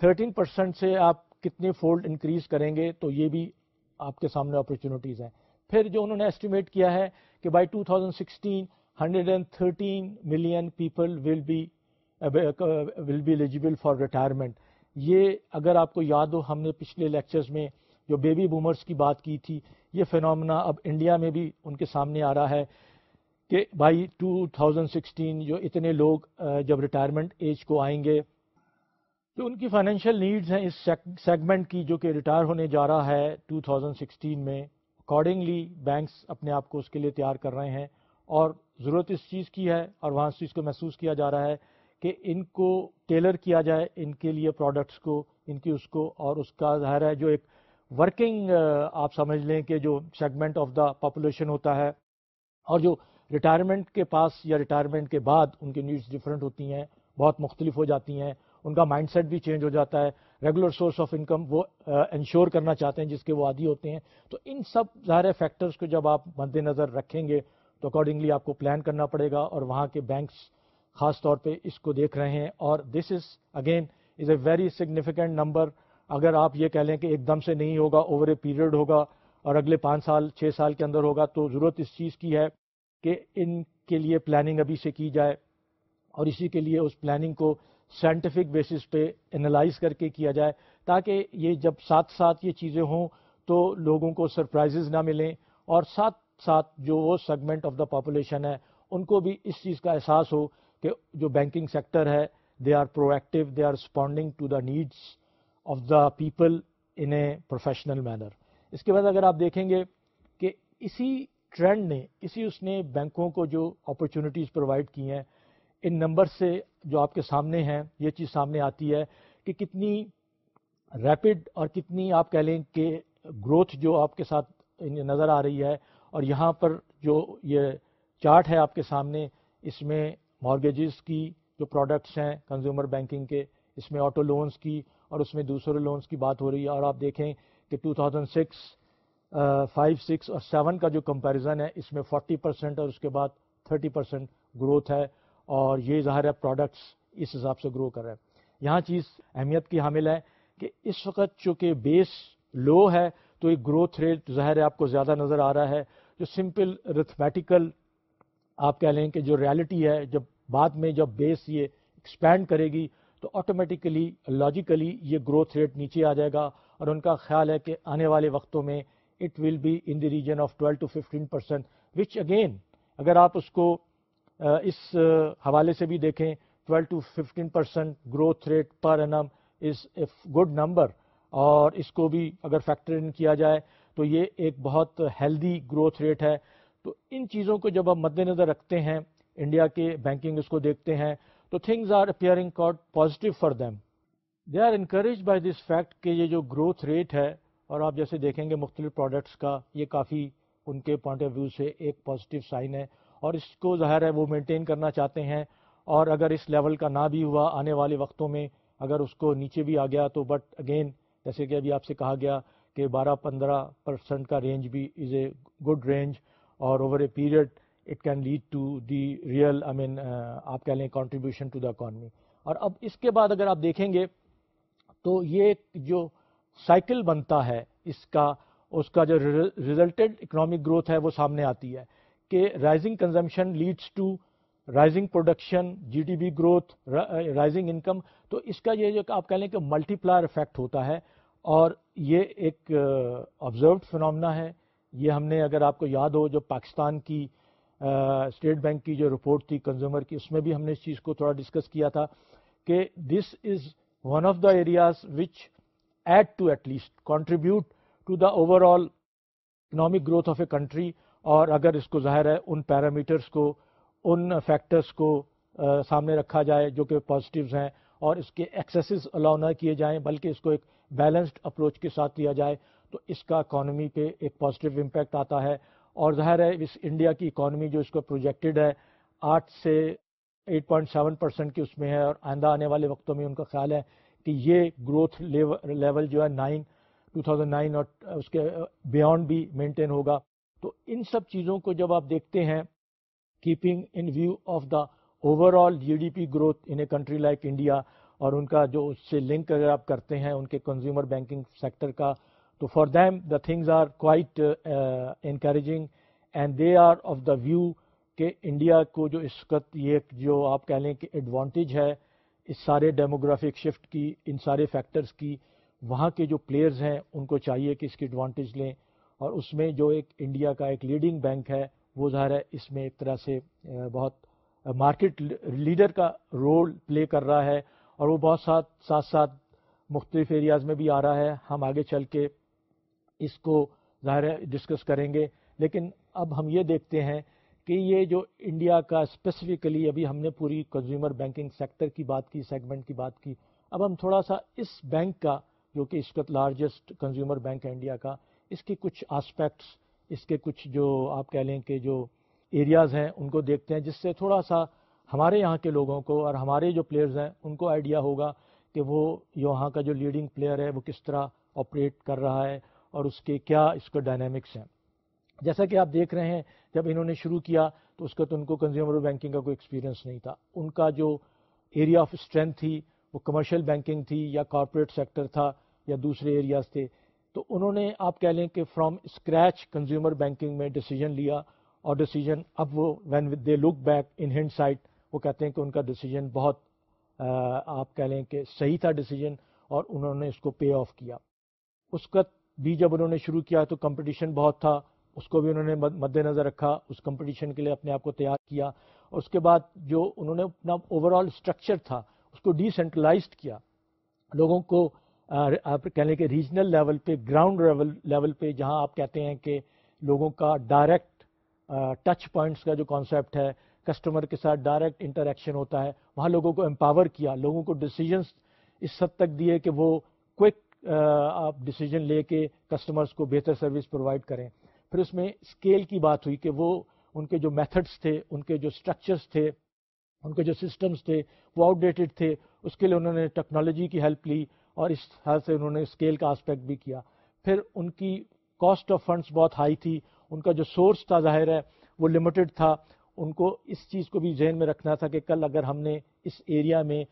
Speaker 1: 13 پرسینٹ سے آپ کتنے فولڈ انکریز کریں گے، تو یہ بھی آپ کے سامنے اپرچونیٹیز ہیں۔ پھر جو انہوں نے اسٹیمیٹ کیا ہے کہ by 2016 113 million people will be will be eligible for retirement یہ اگر آپ کو یاد ہو، ہم نے پچھلے لیکچرز میں جو بیبی بومرز کی بات کی تھی، یہ فنومنا اب انڈیا میں بھی ان کے سامنے آ رہا ہے کہ بائی ٹو سکسٹین جو اتنے لوگ جب ریٹائرمنٹ ایج کو آئیں گے جو ان کی فائنینشیل نیڈز ہیں اس سیگمنٹ کی جو کہ ریٹائر ہونے جا رہا ہے 2016 میں۔ اکارڈنگلی بینکس اپنے آپ کو اس کے لیے تیار کر رہے ہیں اور ضرورت اس چیز کی ہے اور وہاں اس چیز کو محسوس کیا جا رہا ہے کہ ان کو ٹیلر کیا جائے، ان کے لیے پروڈکٹس کو، ان کی اس کو، اور اس کا ظاہر ہے جو ایک ورکنگ آپ سمجھ لیں کہ جو سیگمنٹ آف دا پاپولیشن ہوتا ہے، اور جو ریٹائرمنٹ کے پاس یا ریٹائرمنٹ کے بعد ان کی نیڈس ڈفرینٹ ہوتی ہیں، بہت مختلف ہو جاتی ہیں، ان کا مائنڈ سیٹ بھی چینج ہو جاتا ہے ریگولر سورس آف انکم وہ انشور کرنا چاہتے ہیں جس کے وہ عادی ہوتے ہیں۔ تو ان سب ظاہر فیکٹرز کو جب آپ مد نظر رکھیں گے تو اکارڈنگلی آپ کو پلان کرنا پڑے گا اور وہاں کے بینکس خاص طور پہ اس کو دیکھ رہے ہیں اور this is again is a very significant number اگر آپ یہ کہہ لیں کہ ایک دم سے نہیں ہوگا اوور اے پیریڈ ہوگا اور اگلے پانچ سال، چھ سال کے اندر ہوگا، تو ضرورت اس چیز کی ہے کہ ان کے لیے پلاننگ ابھی سے کی جائے اور اسی کے لیے اس پلاننگ کو سائنٹیفک بیسس پہ انالائز کر کے کیا جائے تاکہ یہ جب ساتھ ساتھ یہ چیزیں ہوں تو لوگوں کو سرپرائزز نہ ملیں اور ساتھ ساتھ جو وہ سیگمنٹ آف دا پاپولیشن ہے، ان کو بھی اس چیز کا احساس ہو کہ جو بینکنگ سیکٹر ہے they are proactive they are responding to the needs of the people in a professional manner اس کے بعد اگر آپ دیکھیں گے کہ اسی ٹرینڈ نے، اسی اس نے بینکوں کو جو اپرچونیٹیز پرووائڈ کی ہیں، ان نمبر سے جو آپ کے سامنے ہیں، یہ چیز سامنے آتی ہے کہ کتنی ریپڈ اور کتنی آپ کہہ لیں کہ گروتھ جو آپ کے ساتھ نظر آ رہی ہے اور یہاں پر جو یہ چارٹ ہے آپ کے سامنے، اس میں مارگیجز کی جو پروڈکٹس ہیں کنزیومر بینکنگ کے، اس میں آٹو لونز کی اور اس میں دوسرے لونز کی بات ہو رہی ہے اور آپ دیکھیں کہ two thousand six five six اور سیون کا جو کمپیریزن ہے، اس میں فورٹی پرسینٹ اور اس کے بعد تھرٹی پرسینٹ گروتھ ہے اور یہ ظاہر ہے پروڈکٹس اس حساب سے گرو کر رہے ہیں۔ یہاں چیز اہمیت کی حامل ہے کہ اس وقت چونکہ بیس لو ہے تو ایک گروتھ ریٹ ظاہر ہے آپ کو زیادہ نظر آ رہا ہے، جو سمپل ریتھمیٹیکل آپ کہہ لیں کہ جو ریالٹی ہے، جب بعد میں جب بیس یہ ایکسپینڈ کرے گی، تو آٹومیٹیکلی لاجیکلی یہ گروتھ ریٹ نیچے آ جائے گا اور ان کا خیال ہے کہ آنے والے وقتوں میں it will be in the region of twelve to fifteen percent which again اگر آپ اس کو اس حوالے سے بھی دیکھیں twelve to fifteen percent growth rate per Anam is a good number اور اس کو بھی اگر فیکٹر ان کیا جائے تو یہ ایک بہت ہیلدی گروتھ ریٹ ہے۔ تو ان چیزوں کو جب آپ مد نظر رکھتے ہیں انڈیا کے بینکنگ اس کو دیکھتے ہیں، تو things are appearing quite positive for them they are encourage by this fact کہ یہ جو گروتھ ریٹ ہے، اور آپ جیسے دیکھیں گے مختلف پروڈکٹس کا، یہ کافی ان کے پوائنٹ آف ویو سے ایک پازیٹیو سائن ہے۔ اور اس کو ظاہر ہے وہ مینٹین کرنا چاہتے ہیں۔ اور اگر اس لیول کا نہ بھی ہوا آنے والے وقتوں میں، اگر اس کو نیچے بھی آ گیا تو بٹ اگین جیسے کہ ابھی آپ سے کہا گیا کہ بارہ پندرہ پرسنٹ کا رینج بھی از اے گڈ رینج اور over a period it can lead to the real I mean آپ کہہ لیں کانٹریبیوشن ٹو دا اکانمی اور اب اس کے بعد اگر آپ دیکھیں گے تو یہ جو سائیکل بنتا ہے، اس کا اس کا جو ریزلٹڈ اکنامک گروتھ ہے وہ سامنے آتی ہے کہ rising consumption leads to rising production G D P growth rising income تو اس کا یہ جو آپ کہہ لیں کہ ملٹی پلائر افیکٹ ہوتا ہے اور یہ ایک uh, آبزروڈ فنامنا ہے۔ یہ ہم نے اگر آپ کو یاد ہو جو پاکستان کی اسٹیٹ بینک کی جو رپورٹ تھی کنزیومر کی، اس میں بھی ہم نے اس چیز کو تھوڑا ڈسکس کیا تھا کہ this is one of the areas which add to at least, contribute to the overall economic growth of a country, اور اگر اس کو ظاہر ہے ان پیرامیٹرس کو، ان فیکٹرس کو سامنے رکھا جائے جو کہ پازیٹیوز ہیں، اور اس کے ایکسیسز الاؤ نہ کیے جائیں، بلکہ اس کو ایک بیلنسڈ اپروچ کے ساتھ لیا جائے، تو اس کا اکانومی پہ ایک پازیٹیو امپیکٹ آتا ہے۔ اور ظاہر ہے اس انڈیا کی اکانومی جو اس کو پروجیکٹڈ ہے، آٹھ سے ایٹ پوائنٹ سیون پرسینٹ کی اس میں ہے اور آئندہ آنے والے وقتوں میں ان کا خیال ہے کہ یہ گروتھ لیول جو ہے نائن، ٹو تھاؤزینڈ نائن اور اس کے بیانڈ بھی مینٹین ہوگا۔ تو ان سب چیزوں کو جب آپ دیکھتے ہیں keeping in view of the overall G D P growth in a country like India اور ان کا جو اس سے لنک اگر آپ کرتے ہیں، ان کے کنزیومر بینکنگ سیکٹر کا تو for them the things are quite encouraging and they are of the view کہ انڈیا کو جو اس وقت یہ جو آپ کہہ لیں کہ ایڈوانٹیج ہے، اس سارے ڈیموگرافک شفٹ کی، ان سارے فیکٹرز کی، وہاں کے جو پلیئرز ہیں، ان کو چاہیے کہ اس کی ایڈوانٹیج لیں اور اس میں جو ایک انڈیا کا ایک لیڈنگ بینک ہے، وہ ظاہر ہے اس میں ایک طرح سے بہت مارکیٹ لیڈر کا رول پلے کر رہا ہے اور وہ بہت ساتھ ساتھ ساتھ مختلف ایریاز میں بھی آ رہا ہے۔ ہم آگے چل کے اس کو ظاہر ڈسکس کریں گے۔ لیکن اب ہم یہ دیکھتے ہیں کہ یہ جو انڈیا کا اسپیسیفکلی ابھی ہم نے پوری کنزیومر بینکنگ سیکٹر کی بات کی سیگمنٹ کی بات کی۔ اب ہم تھوڑا سا اس بینک کا، جو کہ اس وقت لارجسٹ کنزیومر بینک ہے انڈیا کا، اس کے کچھ آسپیکٹس اس کے کچھ جو آپ کہہ لیں کہ جو ایریاز ہیں، ان کو دیکھتے ہیں، جس سے تھوڑا سا ہمارے یہاں کے لوگوں کو اور ہمارے جو پلیئرز ہیں، ان کو آئیڈیا ہوگا کہ وہ یہاں کا جو لیڈنگ پلیئر ہے، وہ کس طرح آپریٹ کر رہا ہے۔ اور اس کے کیا اس کا ڈائنامکس ہیں۔ جیسا کہ آپ دیکھ رہے ہیں، جب انہوں نے شروع کیا تو اس کا تو ان کو کنزیومر بینکنگ کا کوئی ایکسپیرینس نہیں تھا۔ ان کا جو ایریا آف اسٹرینتھ تھی، وہ کمرشل بینکنگ تھی یا کارپوریٹ سیکٹر تھا یا دوسرے ایریاز تھے۔ تو انہوں نے آپ کہہ لیں کہ فرام اسکریچ کنزیومر بینکنگ میں ڈیسیجن لیا اور ڈیسیجن اب وہ when they look back in hindsight وہ کہتے ہیں کہ ان کا ڈیسیجن بہت آپ کہہ لیں کہ صحیح تھا ڈیسیجن اور انہوں نے اس کو پے آف کیا۔ اس وقت بھی جب انہوں نے شروع کیا تو کمپٹیشن بہت تھا، اس کو بھی انہوں نے مد نظر رکھا، اس کمپٹیشن کے لیے اپنے آپ کو تیار کیا، اور اس کے بعد جو انہوں نے اپنا اوور آل اسٹرکچر تھا، اس کو ڈی سینٹرلائزڈ کیا۔ لوگوں کو آپ کہہ لیں کہ ریجنل لیول پہ گراؤنڈ لیول پہ، جہاں آپ کہتے ہیں کہ لوگوں کا ڈائریکٹ ٹچ پوائنٹس کا جو کانسیپٹ ہے کسٹمر کے ساتھ ڈائریکٹ انٹریکشن ہوتا ہے، وہاں لوگوں کو امپاور کیا، لوگوں کو ڈیسیجنس اس حد تک دیے کہ وہ کوئک آپ ڈیسیجن لے کے کسٹمرز کو بہتر سروس پرووائڈ کریں۔ پھر اس میں اسکیل کی بات ہوئی کہ وہ ان کے جو میتھڈس تھے، ان کے جو اسٹرکچرس تھے، ان کے جو سسٹمز تھے، وہ آؤٹ ڈیٹڈ تھے۔ اس کے لیے انہوں نے ٹیکنالوجی کی ہیلپ لی اور اس حال سے انہوں نے اسکیل کا آسپیکٹ بھی کیا۔ پھر ان کی کاسٹ آف فنڈس بہت ہائی تھی۔ ان کا جو سورس تھا ظاہر ہے، وہ لمیٹڈ تھا۔ ان کو اس چیز کو بھی ذہن میں رکھنا تھا کہ کل اگر ہم نے اس ایریا میں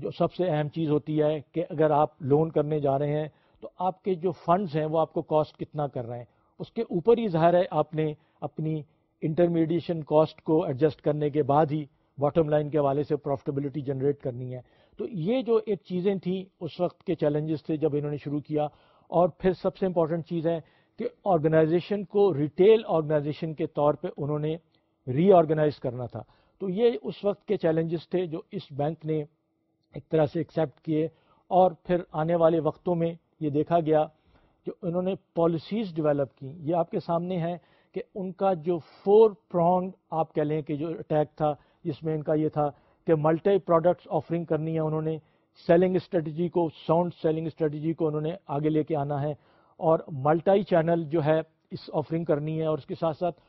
Speaker 1: جو سب سے اہم چیز ہوتی ہے کہ اگر آپ لون کرنے جا رہے ہیں تو آپ کے جو فنڈز ہیں وہ آپ کو کاسٹ کتنا کر رہے ہیں۔ اس کے اوپر ہی ظاہر ہے آپ نے اپنی انٹرمیڈیشن کاسٹ کو ایڈجسٹ کرنے کے بعد ہی باٹم لائن کے حوالے سے پروفٹیبلٹی جنریٹ کرنی ہے۔ تو یہ جو ایک چیزیں تھیں اس وقت کے چیلنجز تھے جب انہوں نے شروع کیا۔ اور پھر سب سے امپورٹنٹ چیز ہے کہ آرگنائزیشن کو ریٹیل آرگنائزیشن کے طور پہ انہوں نے ری آرگنائز کرنا تھا۔ تو یہ اس وقت کے چیلنجز تھے جو اس بینک نے ایک طرح سے ایکسیپٹ کیے اور پھر آنے والے وقتوں میں یہ دیکھا گیا جو انہوں نے پالیسیز ڈیولپ کی۔ یہ آپ کے سامنے ہے کہ ان کا جو فور پرانگ آپ کہہ لیں کہ جو اٹیک تھا، جس میں ان کا یہ تھا کہ ملٹی پروڈکٹس آفرنگ کرنی ہے انہوں نے سیلنگ اسٹریٹجی کو ساؤنڈ سیلنگ اسٹریٹجی کو انہوں نے آگے لے کے آنا ہے اور ملٹائی چینل جو ہے اس آفرنگ کرنی ہے اور اس کے ساتھ ساتھ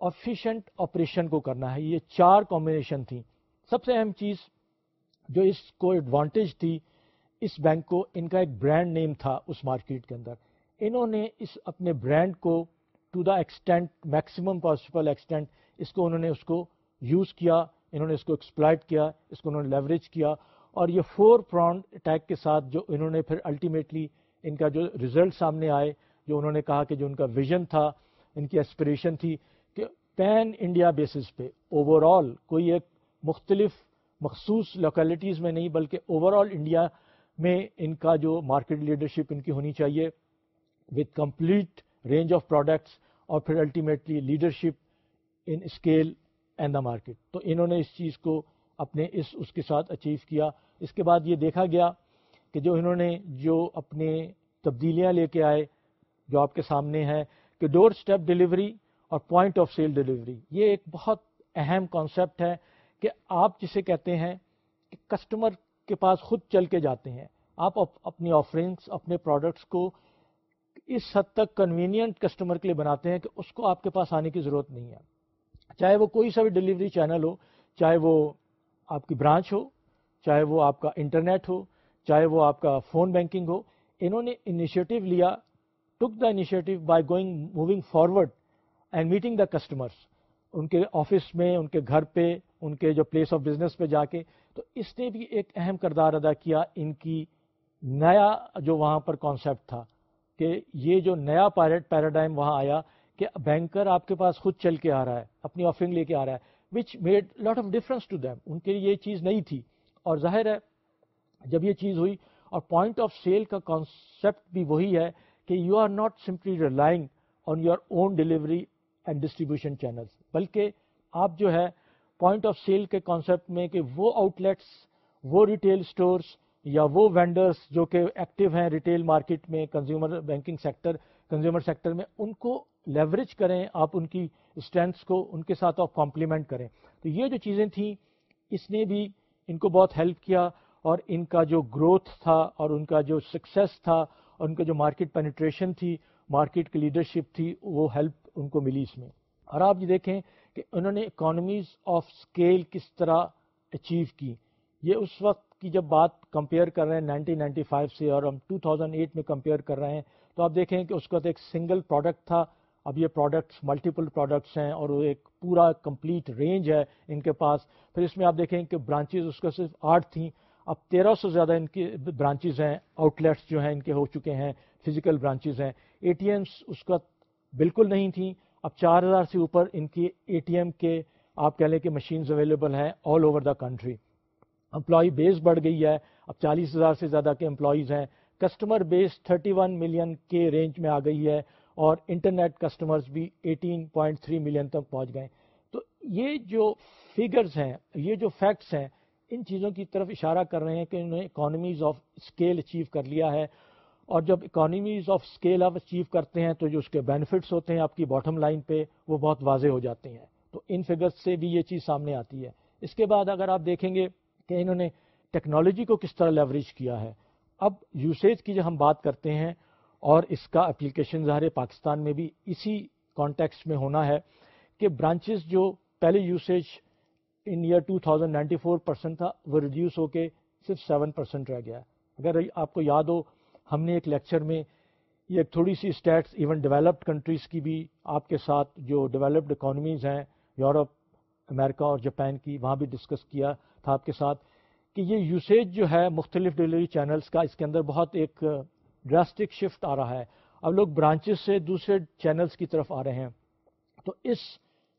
Speaker 1: آفیشینٹ آپریشن کو کرنا ہے۔ یہ چار کمبینیشن تھیں۔ سب سے اہم چیز جو اس کو ایڈوانٹیج تھی، اس بینک کو ان کا ایک برانڈ نیم تھا اس مارکیٹ کے اندر۔ انہوں نے اس اپنے برانڈ کو to the extent maximum possible extent اس کو انہوں نے اس کو یوز کیا، انہوں نے اس کو ایکسپلائٹ کیا، اس کو انہوں نے لیوریج کیا۔ اور یہ فور پرانڈ اٹیک کے ساتھ جو انہوں نے پھر الٹیمیٹلی ان کا جو ریزلٹ سامنے آئے، جو انہوں نے کہا کہ جو ان کا ویژن تھا، ان کی ایسپریشن تھی کہ پین انڈیا بیسس پہ اوور آل کوئی ایک مختلف مخصوص لوکیلٹیز میں نہیں، بلکہ اوور آل انڈیا میں ان کا جو مارکیٹ لیڈرشپ ان کی ہونی چاہیے with complete range of products اور پھر ultimately leadership in scale and the market تو انہوں نے اس چیز کو اپنے اس اس کے ساتھ اچیو کیا۔ اس کے بعد یہ دیکھا گیا کہ جو انہوں نے جو اپنے تبدیلیاں لے کے آئے جو آپ کے سامنے ہیں کہ ڈور اسٹیپ ڈلیوری اور پوائنٹ آف سیل ڈلیوری یہ ایک بہت اہم کانسیپٹ ہے۔ کہ آپ جسے کہتے ہیں کہ کسٹمر کے پاس خود چل کے جاتے ہیں، آپ اپنی آفرنگس اپنے پروڈکٹس کو اس حد تک کنوینئنٹ کسٹمر کے لیے بناتے ہیں کہ اس کو آپ کے پاس آنے کی ضرورت نہیں ہے۔ چاہے وہ کوئی سا بھی ڈلیوری چینل ہو، چاہے وہ آپ کی برانچ ہو، چاہے وہ آپ کا انٹرنیٹ ہو، چاہے وہ آپ کا فون بینکنگ ہو، انہوں نے انیشیٹو لیا took the initiative by going moving forward and meeting the customers ان کے آفس میں، ان کے گھر پہ ان کے جو پلیس آف بزنس پہ جا کے، تو اس نے بھی ایک اہم کردار ادا کیا ان کی نیا جو وہاں پر کانسیپٹ تھا کہ یہ جو نیا پیراڈائم وہاں آیا کہ بینکر آپ کے پاس خود چل کے آ رہا ہے، اپنی آفرنگ لے کے آ رہا ہے which made lot of difference to them ان کے لیے یہ چیز نہیں تھی۔ اور ظاہر ہے، جب یہ چیز ہوئی، اور پوائنٹ آف سیل کا کانسیپٹ بھی وہی ہے کہ you are not simply relying on your own delivery and distribution channels بلکہ آپ جو ہے پوائنٹ آف سیل کے کانسیپٹ میں کہ وہ آؤٹ لیٹس وہ ریٹیل سٹورز یا وہ وینڈرز جو کہ ایکٹیو ہیں ریٹیل مارکیٹ میں consumer banking sector consumer sector میں، ان کو لیوریج کریں، آپ ان کی اسٹرینتھس کو ان کے ساتھ آپ کمپلیمنٹ کریں۔ تو یہ جو چیزیں تھیں، اس نے بھی ان کو بہت ہیلپ کیا اور ان کا جو گروتھ تھا اور ان کا جو سکسیس تھا اور ان کا جو مارکیٹ پینیٹریشن تھی مارکیٹ کی لیڈرشپ تھی، وہ ہیلپ ان کو ملی اس میں۔ اور آپ یہ دیکھیں کہ انہوں نے اکانومیز آف اسکیل کس طرح اچیو کی۔ یہ اس وقت کی جب بات کمپیئر کر رہے ہیں نائنٹین نائنٹی فائیو سے اور ہم ٹو تھاؤزینڈ ایٹ میں کمپیئر کر رہے ہیں تو آپ دیکھیں کہ اس کا ایک سنگل پروڈکٹ تھا۔ اب یہ پروڈکٹس ملٹیپل پروڈکٹس ہیں اور وہ ایک پورا کمپلیٹ رینج ہے ان کے پاس۔ پھر اس میں آپ دیکھیں کہ برانچز اس کا صرف آٹھ تھیں۔ اب تیرہ سو زیادہ ان کی برانچز ہیں۔ آؤٹ لیٹس جو ہیں ان کے ہو چکے ہیں۔ فزیکل برانچز ہیں۔ اے ٹی ایمس اس کا بالکل نہیں تھیں۔ اب چار ہزار سے اوپر ان کی اے ٹی ایم کے آپ کہہ لیں کہ مشینز اویلیبل ہیں all over the country employee base بڑھ گئی ہے، اب چالیس ہزار سے زیادہ کے امپلائیز ہیں۔ کسٹمر بیس 31 ملین کے رینج میں آ گئی ہے اور انٹرنیٹ کسٹمرز بھی 18.3 ملین تک پہنچ گئے۔ تو یہ جو فگرز ہیں، یہ جو فیکٹس ہیں، ان چیزوں کی طرف اشارہ کر رہے ہیں کہ انہوں نے اکانومیز آف اسکیل اچیو کر لیا ہے۔ اور جب اکانومیز آف اسکیل آپ اچیو کرتے ہیں تو جو اس کے بینیفٹس ہوتے ہیں آپ کی باٹم لائن پہ وہ بہت واضح ہو جاتے ہیں۔ تو ان فگرز سے بھی یہ چیز سامنے آتی ہے۔ اس کے بعد اگر آپ دیکھیں گے کہ انہوں نے ٹیکنالوجی کو کس طرح لیوریج کیا ہے۔ اب یوسیج کی جو ہم بات کرتے ہیں اور اس کا اپلیکیشن ظاہر پاکستان میں بھی اسی کانٹیکس میں ہونا ہے کہ برانچز جو پہلے یوسیج ان ایئر 2094 پرسنٹ تھا وہ ریڈیوس ہو کے صرف سیون پرسنٹ رہ گیا اگر آپ کو یاد ہو ہم نے ایک لیکچر میں یہ تھوڑی سی اسٹیٹس ایون ڈیولپڈ کنٹریز کی بھی آپ کے ساتھ جو ڈیولپڈ اکانومیز ہیں، یورپ، امریکہ اور جاپان کی، وہاں بھی ڈسکس کیا تھا آپ کے ساتھ کہ یہ یوسیج جو ہے مختلف ڈلیوری چینلز کا، اس کے اندر بہت ایک ڈراسٹک شفٹ آ رہا ہے۔ اب لوگ برانچز سے دوسرے چینلز کی طرف آ رہے ہیں۔ تو اس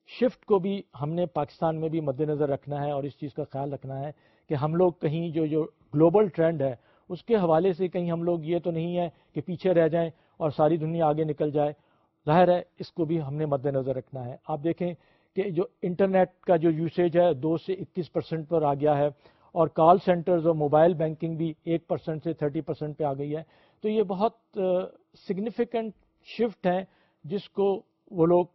Speaker 1: شفٹ کو بھی ہم نے پاکستان میں بھی مد نظر رکھنا ہے اور اس چیز کا خیال رکھنا ہے کہ ہم لوگ کہیں جو جو گلوبل ٹرینڈ ہے اس کے حوالے سے کہیں ہم لوگ یہ تو نہیں ہے کہ پیچھے رہ جائیں اور ساری دنیا آگے نکل جائے۔ ظاہر ہے، اس کو بھی ہم نے مد نظر رکھنا ہے۔ آپ دیکھیں کہ جو انٹرنیٹ کا جو یوسیج ہے، دو سے اکیس پرسنٹ پر آ گیا ہے اور کال سینٹرز اور موبائل بینکنگ بھی ایک پرسنٹ سے تھرٹی پرسنٹ پہ آ گئی ہے۔ تو یہ بہت سگنیفیکنٹ شفٹ ہے جس کو وہ لوگ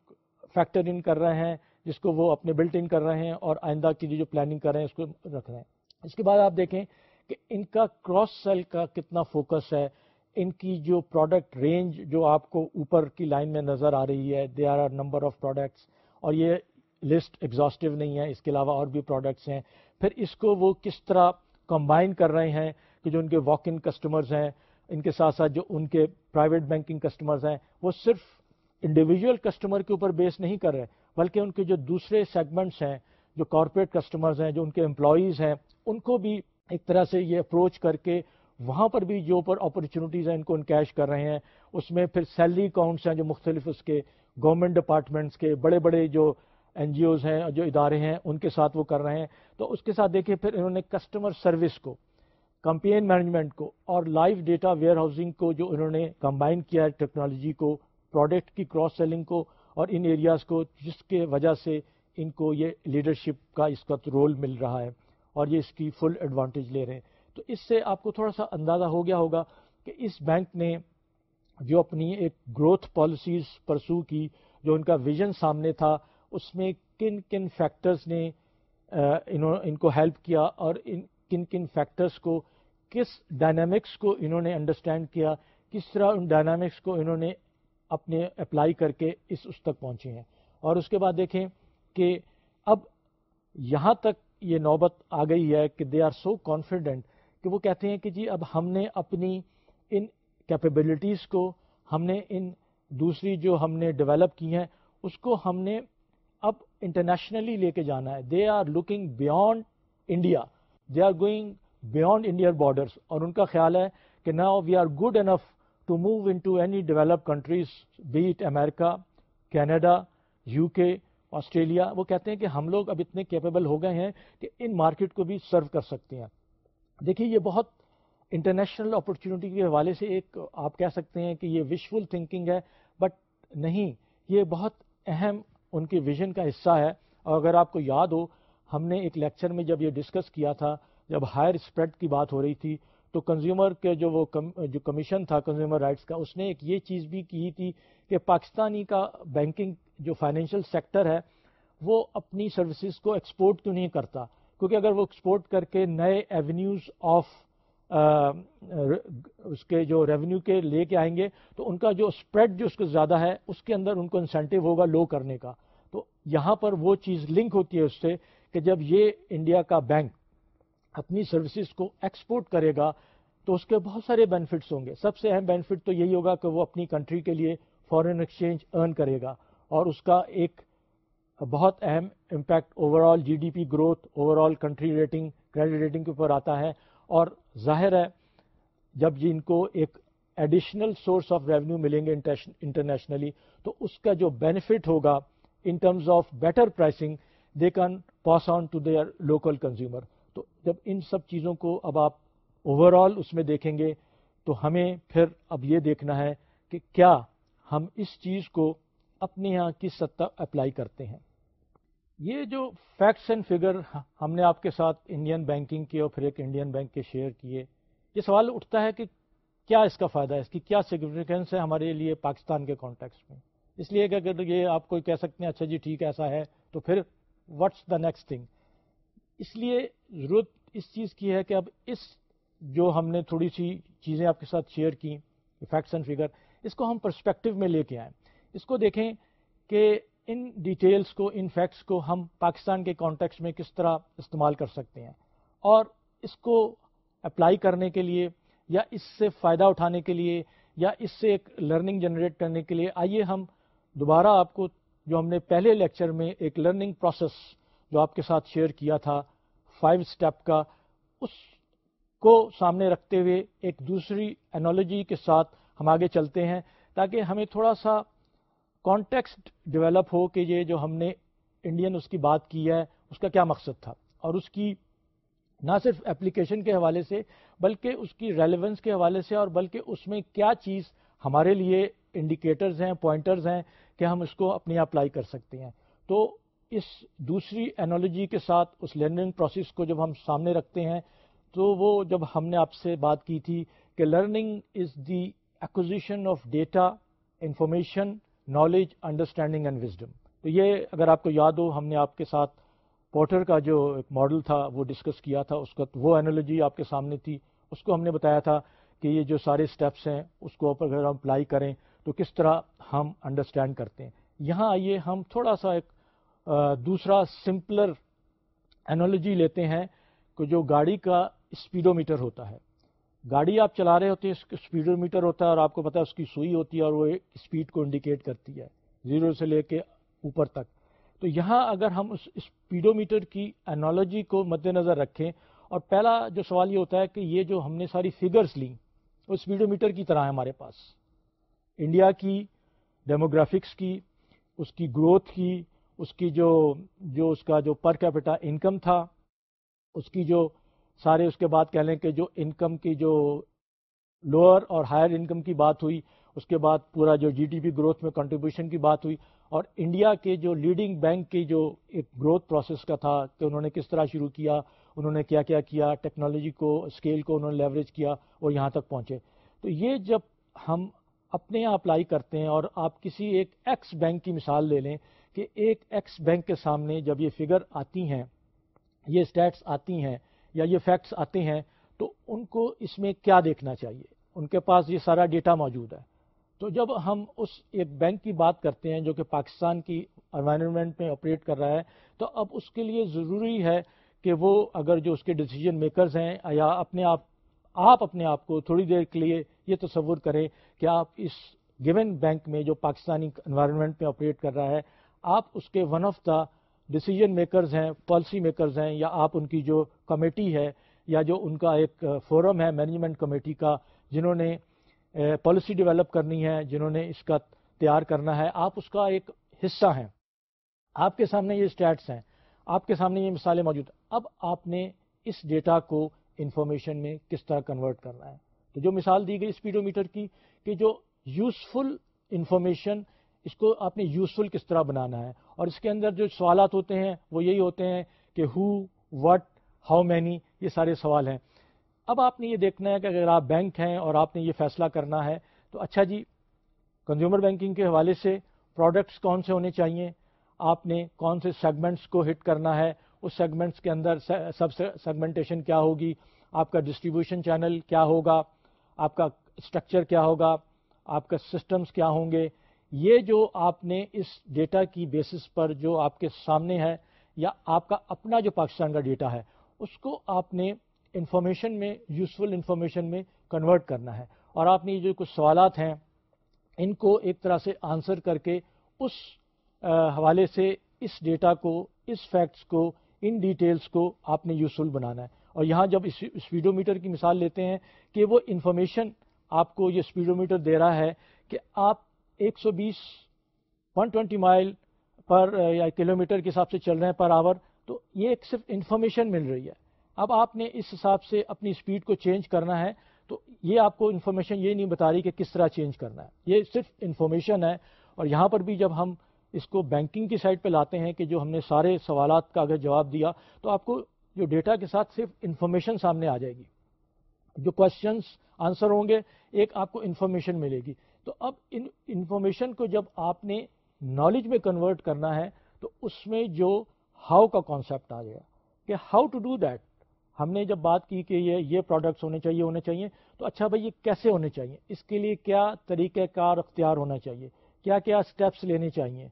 Speaker 1: فیکٹر ان کر رہے ہیں، جس کو وہ اپنے بلٹ ان کر رہے ہیں اور آئندہ کی جو پلاننگ کر رہے ہیں، اس کو رکھ رہے ہیں۔ اس کے بعد آپ دیکھیں کہ ان کا کراس سیل کا کتنا فوکس ہے، ان کی جو پروڈکٹ رینج جو آپ کو اوپر کی لائن میں نظر آ رہی ہے they are are number of products اور یہ لسٹ ایگزاسٹو نہیں ہے، اس کے علاوہ اور بھی پروڈکٹس ہیں۔ پھر اس کو وہ کس طرح کمبائن کر رہے ہیں کہ جو ان کے واک ان کسٹمرز ہیں، ان کے ساتھ ساتھ جو ان کے پرائیویٹ بینکنگ کسٹمرز ہیں، وہ صرف انڈیویجول کسٹمر کے اوپر بیس نہیں کر رہے، بلکہ ان کے جو دوسرے سیگمنٹس ہیں، جو کارپوریٹ کسٹمرز ہیں، جو ان کے امپلائیز ہیں، ان کو بھی ایک طرح سے یہ اپروچ کر کے وہاں پر بھی جو پر اپرچونیٹیز ہیں ان کو انکیش کر رہے ہیں۔ اس میں پھر سیلری اکاؤنٹس ہیں جو مختلف اس کے گورنمنٹ ڈپارٹمنٹس کے بڑے بڑے جو این جی اوز ہیں جو ادارے ہیں ان کے ساتھ وہ کر رہے ہیں۔ تو اس کے ساتھ دیکھیں پھر انہوں نے کسٹمر سروس کو کمپین مینجمنٹ کو اور لائف ڈیٹا ویئر ہاؤسنگ کو جو انہوں نے کمبائن کیا ہے ٹیکنالوجی کو پروڈکٹ کی کراس سیلنگ کو اور ان ایریاز کو، جس کے وجہ سے ان کو یہ لیڈرشپ کا اس وقت رول مل رہا ہے۔ اور یہ اس کی فل ایڈوانٹیج لے رہے ہیں۔ تو اس سے آپ کو تھوڑا سا اندازہ ہو گیا ہوگا کہ اس بینک نے جو اپنی ایک گروتھ پالیسیز پرسو کی، جو ان کا ویژن سامنے تھا، اس میں کن کن فیکٹرز نے ان کو ہیلپ کیا اور ان کن کن فیکٹرز کو، کس ڈائنامکس کو انہوں نے انڈرسٹینڈ کیا، کس طرح ان ڈائنامکس کو انہوں نے اپنے اپلائی کر کے اس اس تک پہنچے ہیں۔ اور اس کے بعد دیکھیں کہ اب یہاں تک یہ نوبت آ گئی ہے کہ دے آر سو کانفیڈنٹ کہ وہ کہتے ہیں کہ جی اب ہم نے اپنی ان کیپیبلٹیز کو، ہم نے ان دوسری جو ہم نے ڈیولپ کی ہیں، اس کو ہم نے اب انٹرنیشنلی لے کے جانا ہے۔ They are looking beyond India they are going beyond Indian borders اور ان کا خیال ہے کہ now we are good enough to move into any develop countries be it America Canada U K Australia, وہ کہتے ہیں کہ ہم لوگ اب اتنے کیپیبل ہو گئے ہیں کہ ان مارکیٹ کو بھی سرو کر سکتے ہیں۔ دیکھیے، یہ بہت انٹرنیشنل اپرچونٹی کے حوالے سے ایک آپ کہہ سکتے ہیں کہ یہ وشفل تھنکنگ ہے بٹ نہیں، یہ بہت اہم ان کی ویژن کا حصہ ہے۔ اور اگر آپ کو یاد ہو، ہم نے ایک لیکچر میں جب یہ ڈسکس کیا تھا، جب ہائر اسپریڈ کی بات ہو رہی تھی، تو کنزیومر کے جو وہ جو کمیشن تھا کنزیومر رائٹس کا، اس نے ایک یہ چیز بھی کی تھی کہ پاکستانی کا بینکنگ جو فائنینشیل سیکٹر ہے، وہ اپنی سروسز کو ایکسپورٹ کیوں نہیں کرتا؟ کیونکہ اگر وہ ایکسپورٹ کر کے نئے ایونیوز آف اس کے جو ریونیو کے لے کے آئیں گے، تو ان کا جو اسپریڈ جو اس کو زیادہ ہے، اس کے اندر ان کو انسینٹیو ہوگا لو کرنے کا۔ تو یہاں پر وہ چیز لنک ہوتی ہے اس سے کہ جب یہ انڈیا کا بینک اپنی سروسز کو ایکسپورٹ کرے گا، تو اس کے بہت سارے بینیفٹس ہوں گے۔ سب سے اہم بینیفٹ تو یہی ہوگا کہ وہ اپنی کنٹری کے لیے فارن ایکسچینج ارن کرے گا۔ اور اس کا ایک بہت اہم impact overall G D P growth overall country rating credit rating کے اوپر آتا ہے اور ظاہر ہے جب جن کو ایک ایڈیشنل سورس آف ریونیو ملیں گے انٹرنیشنلی تو اس کا جو بینیفٹ ہوگا in terms of better pricing they can pass on to their local consumer تو جب ان سب چیزوں کو اب آپ اوور آل اس میں دیکھیں گے، تو ہمیں پھر اب یہ دیکھنا ہے کہ کیا ہم اس چیز کو اپنے یہاں کس حد تک اپلائی کرتے ہیں۔ یہ جو فیکٹس اینڈ فگر ہم نے آپ کے ساتھ انڈین بینکنگ کی اور پھر ایک انڈین بینک کے شیئر کیے، یہ سوال اٹھتا ہے کہ کیا اس کا فائدہ ہے، اس کی کیا سگنیفیکینس ہے ہمارے لیے پاکستان کے کانٹیکس میں؟ اس لیے کہ اگر یہ آپ کو کہہ سکتے ہیں اچھا جی ٹھیک ایسا ہے، تو پھر واٹس دا نیکسٹ تھنگ اس لیے ضرورت اس چیز کی ہے کہ اب اس جو ہم نے تھوڑی سی چیزیں آپ کے ساتھ شیئر کی فیکٹس اینڈ فگر اس کو ہم پرسپیکٹو میں لے کے آئیں۔ اس کو دیکھیں کہ ان ڈیٹیلز کو، ان فیکٹس کو ہم پاکستان کے کانٹیکس میں کس طرح استعمال کر سکتے ہیں اور اس کو اپلائی کرنے کے لیے یا اس سے فائدہ اٹھانے کے لیے یا اس سے ایک لرننگ جنریٹ کرنے کے لیے آئیے ہم دوبارہ آپ کو جو ہم نے پہلے لیکچر میں ایک لرننگ پروسیس جو آپ کے ساتھ شیئر کیا تھا فائیو اسٹیپ کا، اس کو سامنے رکھتے ہوئے ایک دوسری انالوجی کے ساتھ ہم آگے چلتے ہیں تاکہ ہمیں تھوڑا سا کانٹیکسٹ ڈیولپ ہو کہ یہ جو ہم نے انڈین اس کی بات کی ہے، اس کا کیا مقصد تھا؟ اور اس کی نہ صرف اپلیکیشن کے حوالے سے، بلکہ اس کی ریلیونس کے حوالے سے اور بلکہ اس میں کیا چیز ہمارے لیے انڈیکیٹرز ہیں پوائنٹرز ہیں کہ ہم اس کو اپنی اپلائی کر سکتے ہیں۔ تو اس دوسری انالوجی کے ساتھ، اس لرننگ پروسیس کو جب ہم سامنے رکھتے ہیں، تو وہ جب ہم نے آپ سے بات کی تھی کہ learning is the acquisition of data information knowledge understanding and wisdom تو یہ اگر آپ کو یاد ہو، ہم نے آپ کے ساتھ پورٹر کا جو ایک ماڈل تھا، وہ ڈسکس کیا تھا۔ اس کا وہ انالوجی آپ کے سامنے تھی۔ اس کو ہم نے بتایا تھا کہ یہ جو سارے اسٹیپس ہیں، اس کو اگر ہم اپلائی کریں تو کس طرح ہم انڈرسٹینڈ کرتے ہیں۔ یہاں آئیے، ہم تھوڑا سا ایک دوسرا سمپلر انالوجی لیتے ہیں کہ جو گاڑی کا اسپیڈو میٹر ہوتا ہے۔ گاڑی آپ چلا رہے ہوتے ہیں اسپیڈو میٹر ہوتا ہے اور آپ کو پتا ہے اس کی سوئی ہوتی ہے اور وہ اسپیڈ کو انڈیکیٹ کرتی ہے، زیرو سے لے کے اوپر تک۔ تو یہاں اگر ہم اس اسپیڈو میٹر کی انالوجی کو مد نظر رکھیں، اور پہلا جو سوال یہ ہوتا ہے کہ یہ جو ہم نے ساری فگرز لیں، وہ اسپیڈو میٹر کی طرح ہے ہمارے پاس۔ انڈیا کی ڈیموگرافکس کی، اس کی گروتھ کی، اس کی جو جو اس کا جو پر کیپٹا انکم تھا، اس کی جو سارے اس کے بعد کہہ لیں کہ جو انکم کی جو لوور اور ہائر انکم کی بات ہوئی، اس کے بعد پورا جو جی ڈی پی گروتھ میں کنٹریبیوشن کی بات ہوئی اور انڈیا کے جو لیڈنگ بینک کی جو ایک گروتھ پروسیس کا تھا کہ انہوں نے کس طرح شروع کیا، انہوں نے کیا کیا کیا ٹیکنالوجی کو اسکیل کو انہوں نے لیوریج کیا اور یہاں تک پہنچے۔ تو یہ جب ہم اپنے یہاں اپلائی کرتے ہیں اور آپ کسی ایک ایکس بینک کی مثال لے لیں کہ ایک ایکس بینک کے سامنے جب یہ فگر آتی ہیں، یہ اسٹیٹس آتی ہیں یا یہ فیکٹس آتے ہیں، تو ان کو اس میں کیا دیکھنا چاہیے؟ ان کے پاس یہ سارا ڈیٹا موجود ہے۔ تو جب ہم اس ایک بینک کی بات کرتے ہیں جو کہ پاکستان کی انوائرمنٹ میں آپریٹ کر رہا ہے، تو اب اس کے لیے ضروری ہے کہ وہ اگر جو اس کے ڈیسیجن میکرز ہیں یا اپنے آپ آپ اپنے آپ کو تھوڑی دیر کے لیے یہ تصور کریں کہ آپ اس گیون بینک میں جو پاکستانی انوائرمنٹ میں آپریٹ کر رہا ہے، آپ اس کے one of the decision makers ہیں پالیسی میکرز ہیں، یا آپ ان کی جو کمیٹی ہے یا جو ان کا ایک فورم ہے، مینجمنٹ کمیٹی کا، جنہوں نے پالیسی ڈیولپ کرنی ہے، جنہوں نے اس کا تیار کرنا ہے، آپ اس کا ایک حصہ ہیں۔ آپ کے سامنے یہ اسٹیٹس ہیں، آپ کے سامنے یہ مثالیں موجود ہیں۔ اب آپ نے اس ڈیٹا کو انفارمیشن میں کس طرح کنورٹ کرنا ہے؟ تو جو مثال دی گئی اسپیڈو میٹر کی، کہ جو یوزفل انفارمیشن اس کو آپ نے یوزفل کس طرح بنانا ہے؟ اور اس کے اندر جو سوالات ہوتے ہیں، وہ یہی ہوتے ہیں کہ ہو وٹ ہاؤ مینی یہ سارے سوال ہیں۔ اب آپ نے یہ دیکھنا ہے کہ اگر آپ بینک ہیں اور آپ نے یہ فیصلہ کرنا ہے تو اچھا جی کنزیومر بینکنگ کے حوالے سے پروڈکٹس کون سے ہونے چاہیے؟ آپ نے کون سے سیگمنٹس کو ہٹ کرنا ہے؟ اس سیگمنٹس کے اندر سب سیگمنٹیشن کیا ہوگی؟ آپ کا ڈسٹریبیوشن چینل کیا ہوگا؟ آپ کا اسٹرکچر کیا ہوگا؟ آپ کا سسٹمز کیا ہوں گے؟ یہ جو آپ نے اس ڈیٹا کی بیسس پر جو آپ کے سامنے ہے یا آپ کا اپنا جو پاکستان کا ڈیٹا ہے اس کو آپ نے انفارمیشن میں، یوزفل انفارمیشن میں کنورٹ کرنا ہے۔ اور آپ نے یہ جو کچھ سوالات ہیں، ان کو ایک طرح سے آنسر کر کے اس حوالے سے اس ڈیٹا کو، اس فیکٹس کو، ان ڈیٹیلز کو آپ نے یوزفل بنانا ہے۔ اور یہاں جب اسپیڈو میٹر کی مثال لیتے ہیں کہ وہ انفارمیشن آپ کو یہ اسپیڈو میٹر دے رہا ہے کہ آپ ایک سو بیس، ون ٹوینٹی مائل پر یا کلو میٹر کے حساب سے چل رہے ہیں پر آور تو یہ ایک صرف انفارمیشن مل رہی ہے۔ اب آپ نے اس حساب سے اپنی اسپیڈ کو چینج کرنا ہے، تو یہ آپ کو انفارمیشن یہ نہیں بتا رہی کہ کس طرح چینج کرنا ہے۔ یہ صرف انفارمیشن ہے۔ اور یہاں پر بھی جب ہم اس کو بینکنگ کی سائڈ پہ لاتے ہیں کہ جو ہم نے سارے سوالات کا اگر جواب دیا، تو آپ کو جو ڈیٹا کے ساتھ صرف انفارمیشن سامنے آ جائے گی۔ جو کوشچنس آنسر ہوں گے، ایک آپ کو انفارمیشن ملے گی۔ تو اب ان انفارمیشن کو جب آپ نے نالج میں کنورٹ کرنا ہے، تو اس میں جو ہاؤ کا کانسیپٹ آ گیا کہ ہاؤ ٹو ڈو دیٹ ہم نے جب بات کی کہ یہ یہ پروڈکٹس ہونے چاہیے ہونے چاہیے، تو اچھا بھائی یہ کیسے ہونے چاہیے؟ اس کے لیے کیا طریقہ کار اختیار ہونا چاہیے؟ کیا کیا اسٹیپس لینے چاہیے؟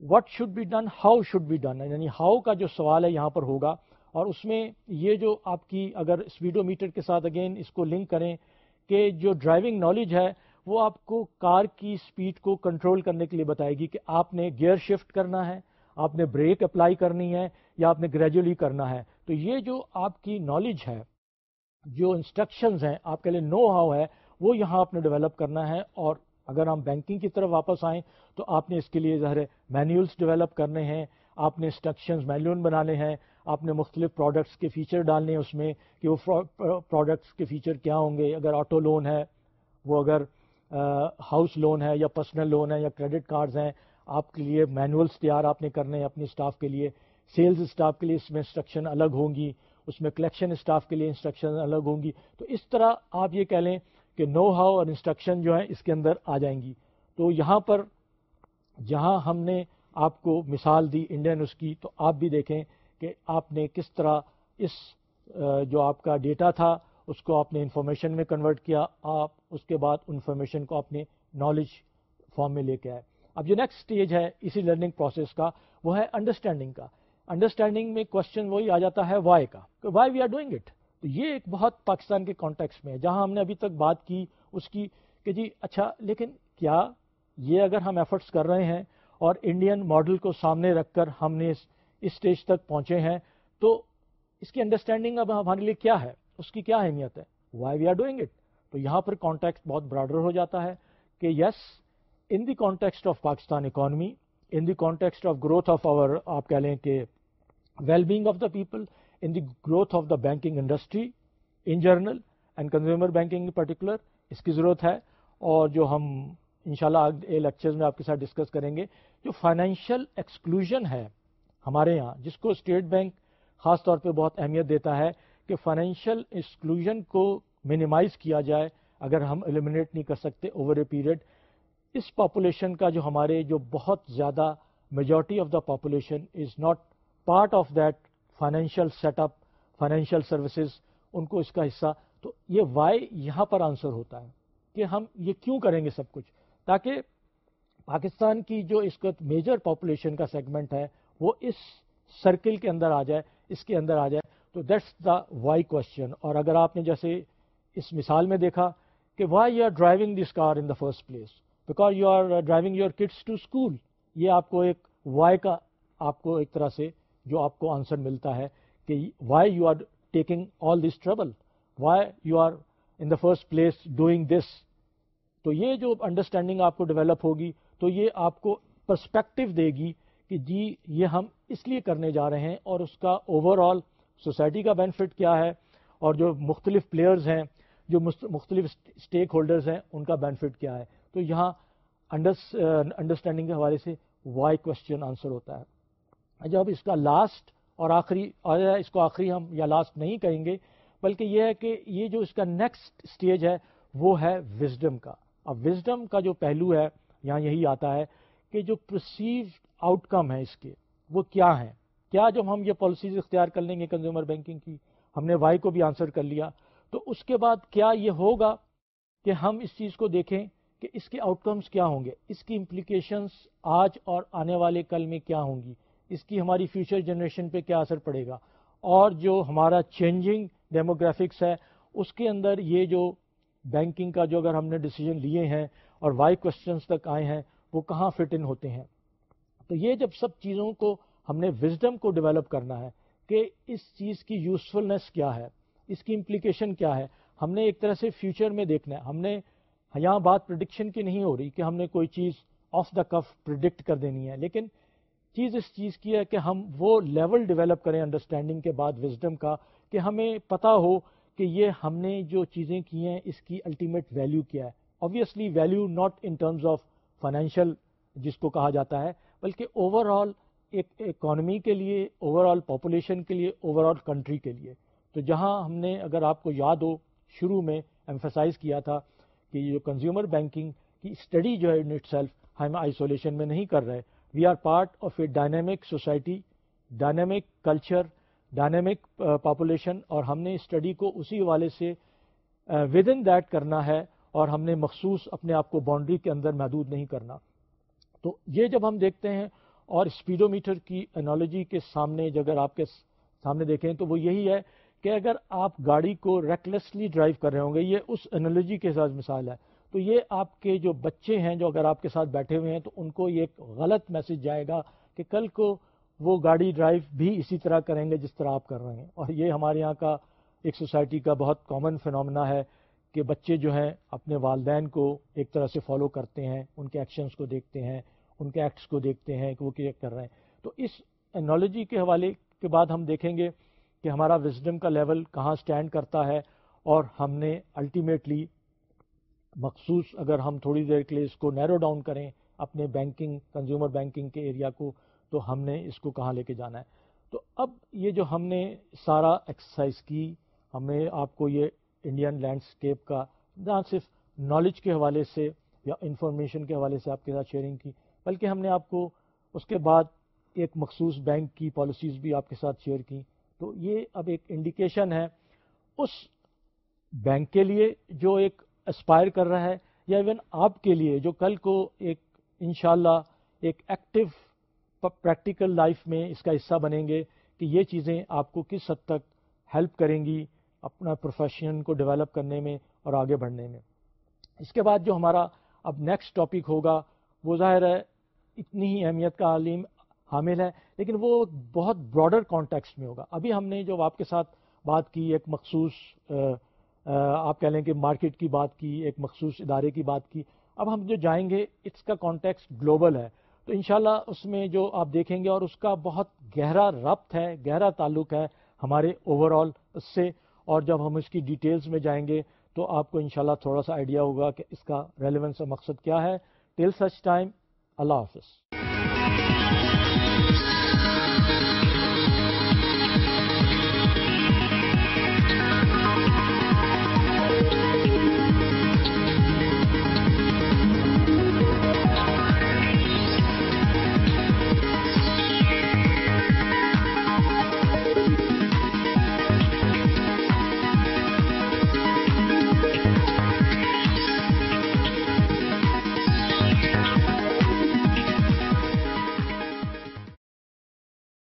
Speaker 1: What should be done how should be done یعنی ہاؤ کا جو سوال ہے یہاں پر ہوگا۔ اور اس میں یہ جو آپ کی اگر اسپیڈو میٹر کے ساتھ اگین اس کو لنک کریں کہ جو ڈرائیونگ نالج ہے، وہ آپ کو کار کی اسپیڈ کو کنٹرول کرنے کے لیے بتائے گی کہ آپ نے گیئر شفٹ کرنا ہے۔ آپ نے بریک اپلائی کرنی ہے یا آپ نے گریجولی کرنا ہے، تو یہ جو آپ کی نالج ہے، جو انسٹرکشنز ہیں، آپ کے لیے نو ہاؤ ہے، وہ یہاں آپ نے ڈیولپ کرنا ہے اور اگر ہم بینکنگ کی طرف واپس آئیں تو آپ نے اس کے لیے ظاہر مینیولس ڈیولپ کرنے ہیں، آپ نے انسٹرکشنز مینیول بنانے ہیں، آپ نے مختلف پروڈکٹس کے فیچر ڈالنے ہیں اس میں کہ وہ پروڈکٹس کے فیچر کیا ہوں گے۔ اگر آٹو لون ہے، وہ اگر ہاؤس لون ہے یا پرسنل لون ہے یا کریڈٹ کارڈز ہیں آپ کے لیے مینولس تیار آپ نے کرنے ہیں اپنے اسٹاف کے لیے. سیلز اسٹاف کے لیے اس میں انسٹرکشن الگ ہوں گی. اس میں کلیکشن اسٹاف کے لیے انسٹرکشن الگ ہوں گی. تو اس طرح آپ یہ کہہ لیں کہ نو ہاؤ اور انسٹرکشن جو ہیں اس کے اندر آ جائیں گی. تو یہاں پر جہاں ہم نے آپ کو مثال دی انڈین اس کی، تو آپ بھی دیکھیں کہ آپ نے کس طرح اس جو آپ کا ڈیٹا تھا، اس کو آپ نے انفارمیشن میں کنورٹ کیا، آپ اس کے بعد انفارمیشن کو اپنے نالج فارم میں لے کے آئے. اب جو نیکسٹ اسٹیج ہے اسی لرننگ پروسیس کا، وہ ہے انڈرسٹینڈنگ کا۔ انڈرسٹینڈنگ میں کوشچن وہی آ جاتا ہے وائی کا۔ Why we are doing it تو یہ ایک بہت پاکستان کے کانٹیکس میں ہے، جہاں ہم نے ابھی تک بات کی، اس کی کہ جی اچھا لیکن کیا یہ اگر ہم ایفرٹس کر رہے ہیں اور انڈین ماڈل کو سامنے رکھ کر ہم نے اس اسٹیج تک پہنچے ہیں، تو اس کی انڈرسٹینڈنگ اب ہمارے لیے کیا ہے؟ اس کی کیا اہمیت ہے؟ Why we are doing it تو یہاں پر کانٹیکٹ بہت براڈر ہو جاتا ہے کہ yes in the context of Pakistan economy in the context of growth of our, آپ کہہ لیں کہ well being of the people in the growth of the banking industry in general and consumer banking in particular اس کی ضرورت ہے۔ اور جو ہم ان شاء اللہ لیکچرز میں آپ کے ساتھ ڈسکس کریں گے، جو فائنینشیل ایکسکلوژن ہے ہمارے یہاں، جس کو اسٹیٹ بینک خاص طور پہ بہت اہمیت دیتا ہے کہ فائنینشیل ایکسکلوژن کو منیمائز کیا جائے۔ اگر ہم ایلیمنیٹ نہیں کر سکتے اوور اے پیریڈ اس پاپولیشن کا جو ہمارے جو بہت زیادہ majority of the population is not part of that financial set up financial services ان کو اس کا حصہ، تو یہ وائی یہاں پر آنسر ہوتا ہے کہ ہم یہ کیوں کریں گے سب کچھ؟ تاکہ پاکستان کی جو اس وقت میجر پاپولیشن کا سیگمنٹ ہے، وہ اس سرکل کے اندر آ جائے، اس کے اندر آ جائے۔ تو دیٹس دا وائی کوشچن اور اگر آپ نے جیسے اس مثال میں دیکھا کہ why you are driving this car in the first place because you are driving your kids to school یہ آپ کو ایک وائی کا آپ کو ایک طرح سے جو آپ کو آنسر ملتا ہے کہ why you are taking all this trouble why you are in the first place doing this تو یہ جو انڈرسٹینڈنگ آپ کو ڈیولپ ہوگی، تو یہ آپ کو پرسپیکٹو دے گی کہ جی یہ ہم اس لیے کرنے جا رہے ہیں اور اس کا اوور آل سوسائٹی کا بینیفٹ کیا ہے اور جو مختلف پلیئرز ہیں، جو مختلف اسٹیک ہولڈرز ہیں، ان کا بینیفٹ کیا ہے۔ تو یہاں انڈرسٹینڈنگ uh, کے حوالے سے وائی کوشچن آنسر ہوتا ہے۔ اچھا، جب اس کا لاسٹ اور آخری اور اس کو آخری ہم یا لاسٹ نہیں کہیں گے، بلکہ یہ ہے کہ یہ جو اس کا نیکسٹ اسٹیج ہے، وہ ہے وزڈم کا۔ اب وزڈم کا جو پہلو ہے، یہاں یہی آتا ہے کہ جو پرسیو آؤٹ کم ہے اس کے، وہ کیا ہیں؟ کیا جب ہم یہ پالیسیز اختیار کر لیں گے کنزیومر بینکنگ کی، ہم نے وائی کو بھی آنسر کر لیا، تو اس کے بعد کیا یہ ہوگا کہ ہم اس چیز کو دیکھیں کہ اس کے آؤٹ کمس کیا ہوں گے؟ اس کی امپلیکیشنس آج اور آنے والے کل میں کیا ہوں گی؟ اس کی ہماری فیوچر جنریشن پہ کیا اثر پڑے گا؟ اور جو ہمارا چینجنگ ڈیموگرافکس ہے، اس کے اندر یہ جو بینکنگ کا جو اگر ہم نے ڈیسیجن لیے ہیں اور وائی کوشچنس تک آئے ہیں، وہ کہاں فٹ ان ہوتے ہیں؟ تو یہ جب سب چیزوں کو ہم نے وزڈم کو ڈیولپ کرنا ہے کہ اس چیز کی یوزفلنس کیا ہے، اس کی امپلیکیشن کیا ہے، ہم نے ایک طرح سے فیوچر میں دیکھنا ہے۔ ہم نے ہاں، یہاں بات پرڈکشن کی نہیں ہو رہی کہ ہم نے کوئی چیز آف دا کف پرڈکٹ کر دینی ہے، لیکن چیز اس چیز کی ہے کہ ہم وہ لیول ڈیولپ کریں انڈرسٹینڈنگ کے بعد وزڈم کا کہ ہمیں پتا ہو کہ یہ ہم نے جو چیزیں کی ہیں، اس کی الٹیمیٹ ویلیو کیا ہے۔ Obviously value not in terms of financial جس کو کہا جاتا ہے، بلکہ اوور آل ایک اکانومی کے لیے اوور آل پاپولیشن کے لیے اوور آل کنٹری کے لیے۔ تو جہاں ہم نے، اگر آپ کو یاد ہو، شروع میں ایمفسائز کیا تھا کہ یہ جو کنزیومر بینکنگ کی اسٹڈی جو ہے اٹ سیلف ہم آئسولیشن میں نہیں کر رہے. We are part of a dynamic society dynamic culture dynamic population اور ہم نے اسٹڈی کو اسی حوالے سے ود ان دیٹ کرنا ہے اور ہم نے مخصوص اپنے آپ کو باؤنڈری کے اندر محدود نہیں کرنا. تو یہ جب ہم دیکھتے ہیں اور اسپیڈو میٹر کی انالوجی کے سامنے اگر آپ کے سامنے دیکھیں تو وہ یہی ہے کہ اگر آپ گاڑی کو ریکلیسلی ڈرائیو کر رہے ہوں گے، یہ اس انالوجی کے ساتھ مثال ہے۔ تو یہ آپ کے جو بچے ہیں، جو اگر آپ کے ساتھ بیٹھے ہوئے ہیں، تو ان کو یہ ایک غلط میسج جائے گا کہ کل کو وہ گاڑی ڈرائیو بھی اسی طرح کریں گے جس طرح آپ کر رہے ہیں۔ اور یہ ہمارے یہاں کا ایک سوسائٹی کا بہت کامن فنومنا ہے کہ بچے جو ہیں اپنے والدین کو ایک طرح سے فالو کرتے ہیں، ان کے ایکشنز کو دیکھتے ہیں، ان کے ایکٹس کو دیکھتے ہیں کہ وہ کیا کر رہے ہیں۔ تو اس انالوجی کے حوالے کے بعد ہم دیکھیں گے کہ ہمارا وزڈم کا لیول کہاں سٹینڈ کرتا ہے اور ہم نے الٹیمیٹلی مخصوص اگر ہم تھوڑی دیر کے لیے اس کو نیرو ڈاؤن کریں اپنے بینکنگ کنزیومر بینکنگ کے ایریا کو، تو ہم نے اس کو کہاں لے کے جانا ہے؟ تو اب یہ جو ہم نے سارا ایکسرسائز کی، ہمیں آپ کو یہ انڈین لینڈسکیپ کا، نہ صرف نالج کے حوالے سے یا انفارمیشن کے حوالے سے آپ کے ساتھ شیئرنگ کی، بلکہ ہم نے آپ کو اس کے بعد ایک مخصوص بینک کی پالیسیز بھی آپ کے ساتھ شیئر کی۔ تو یہ اب ایک انڈیکیشن ہے اس بینک کے لیے جو ایک اسپائر کر رہا ہے یا ایون آپ کے لیے جو کل کو ایک انشاءاللہ ایک ایکٹیو پریکٹیکل لائف میں اس کا حصہ بنیں گے کہ یہ چیزیں آپ کو کس حد تک ہیلپ کریں گی اپنا پروفیشن کو ڈیولپ کرنے میں اور آگے بڑھنے میں۔ اس کے بعد جو ہمارا اب نیکسٹ ٹاپک ہوگا وہ ظاہر ہے اتنی ہی اہمیت کا عالم حامل ہے، لیکن وہ بہت براڈر کانٹیکسٹ میں ہوگا۔ ابھی ہم نے جو آپ کے ساتھ بات کی، ایک مخصوص آپ کہہ لیں کہ مارکیٹ کی بات کی، ایک مخصوص ادارے کی بات کی۔ اب ہم جو جائیں گے، اس کا کانٹیکسٹ گلوبل ہے۔ تو انشاءاللہ اس میں جو آپ دیکھیں گے اور اس کا بہت گہرا ربط ہے، گہرا تعلق ہے ہمارے اوور آل اس سے۔ اور جب ہم اس کی ڈیٹیلز میں جائیں گے، تو آپ کو انشاءاللہ تھوڑا سا آئیڈیا ہوگا کہ اس کا ریلیونس مقصد کیا ہے۔ ٹل سچ ٹائم اللہ حافظ۔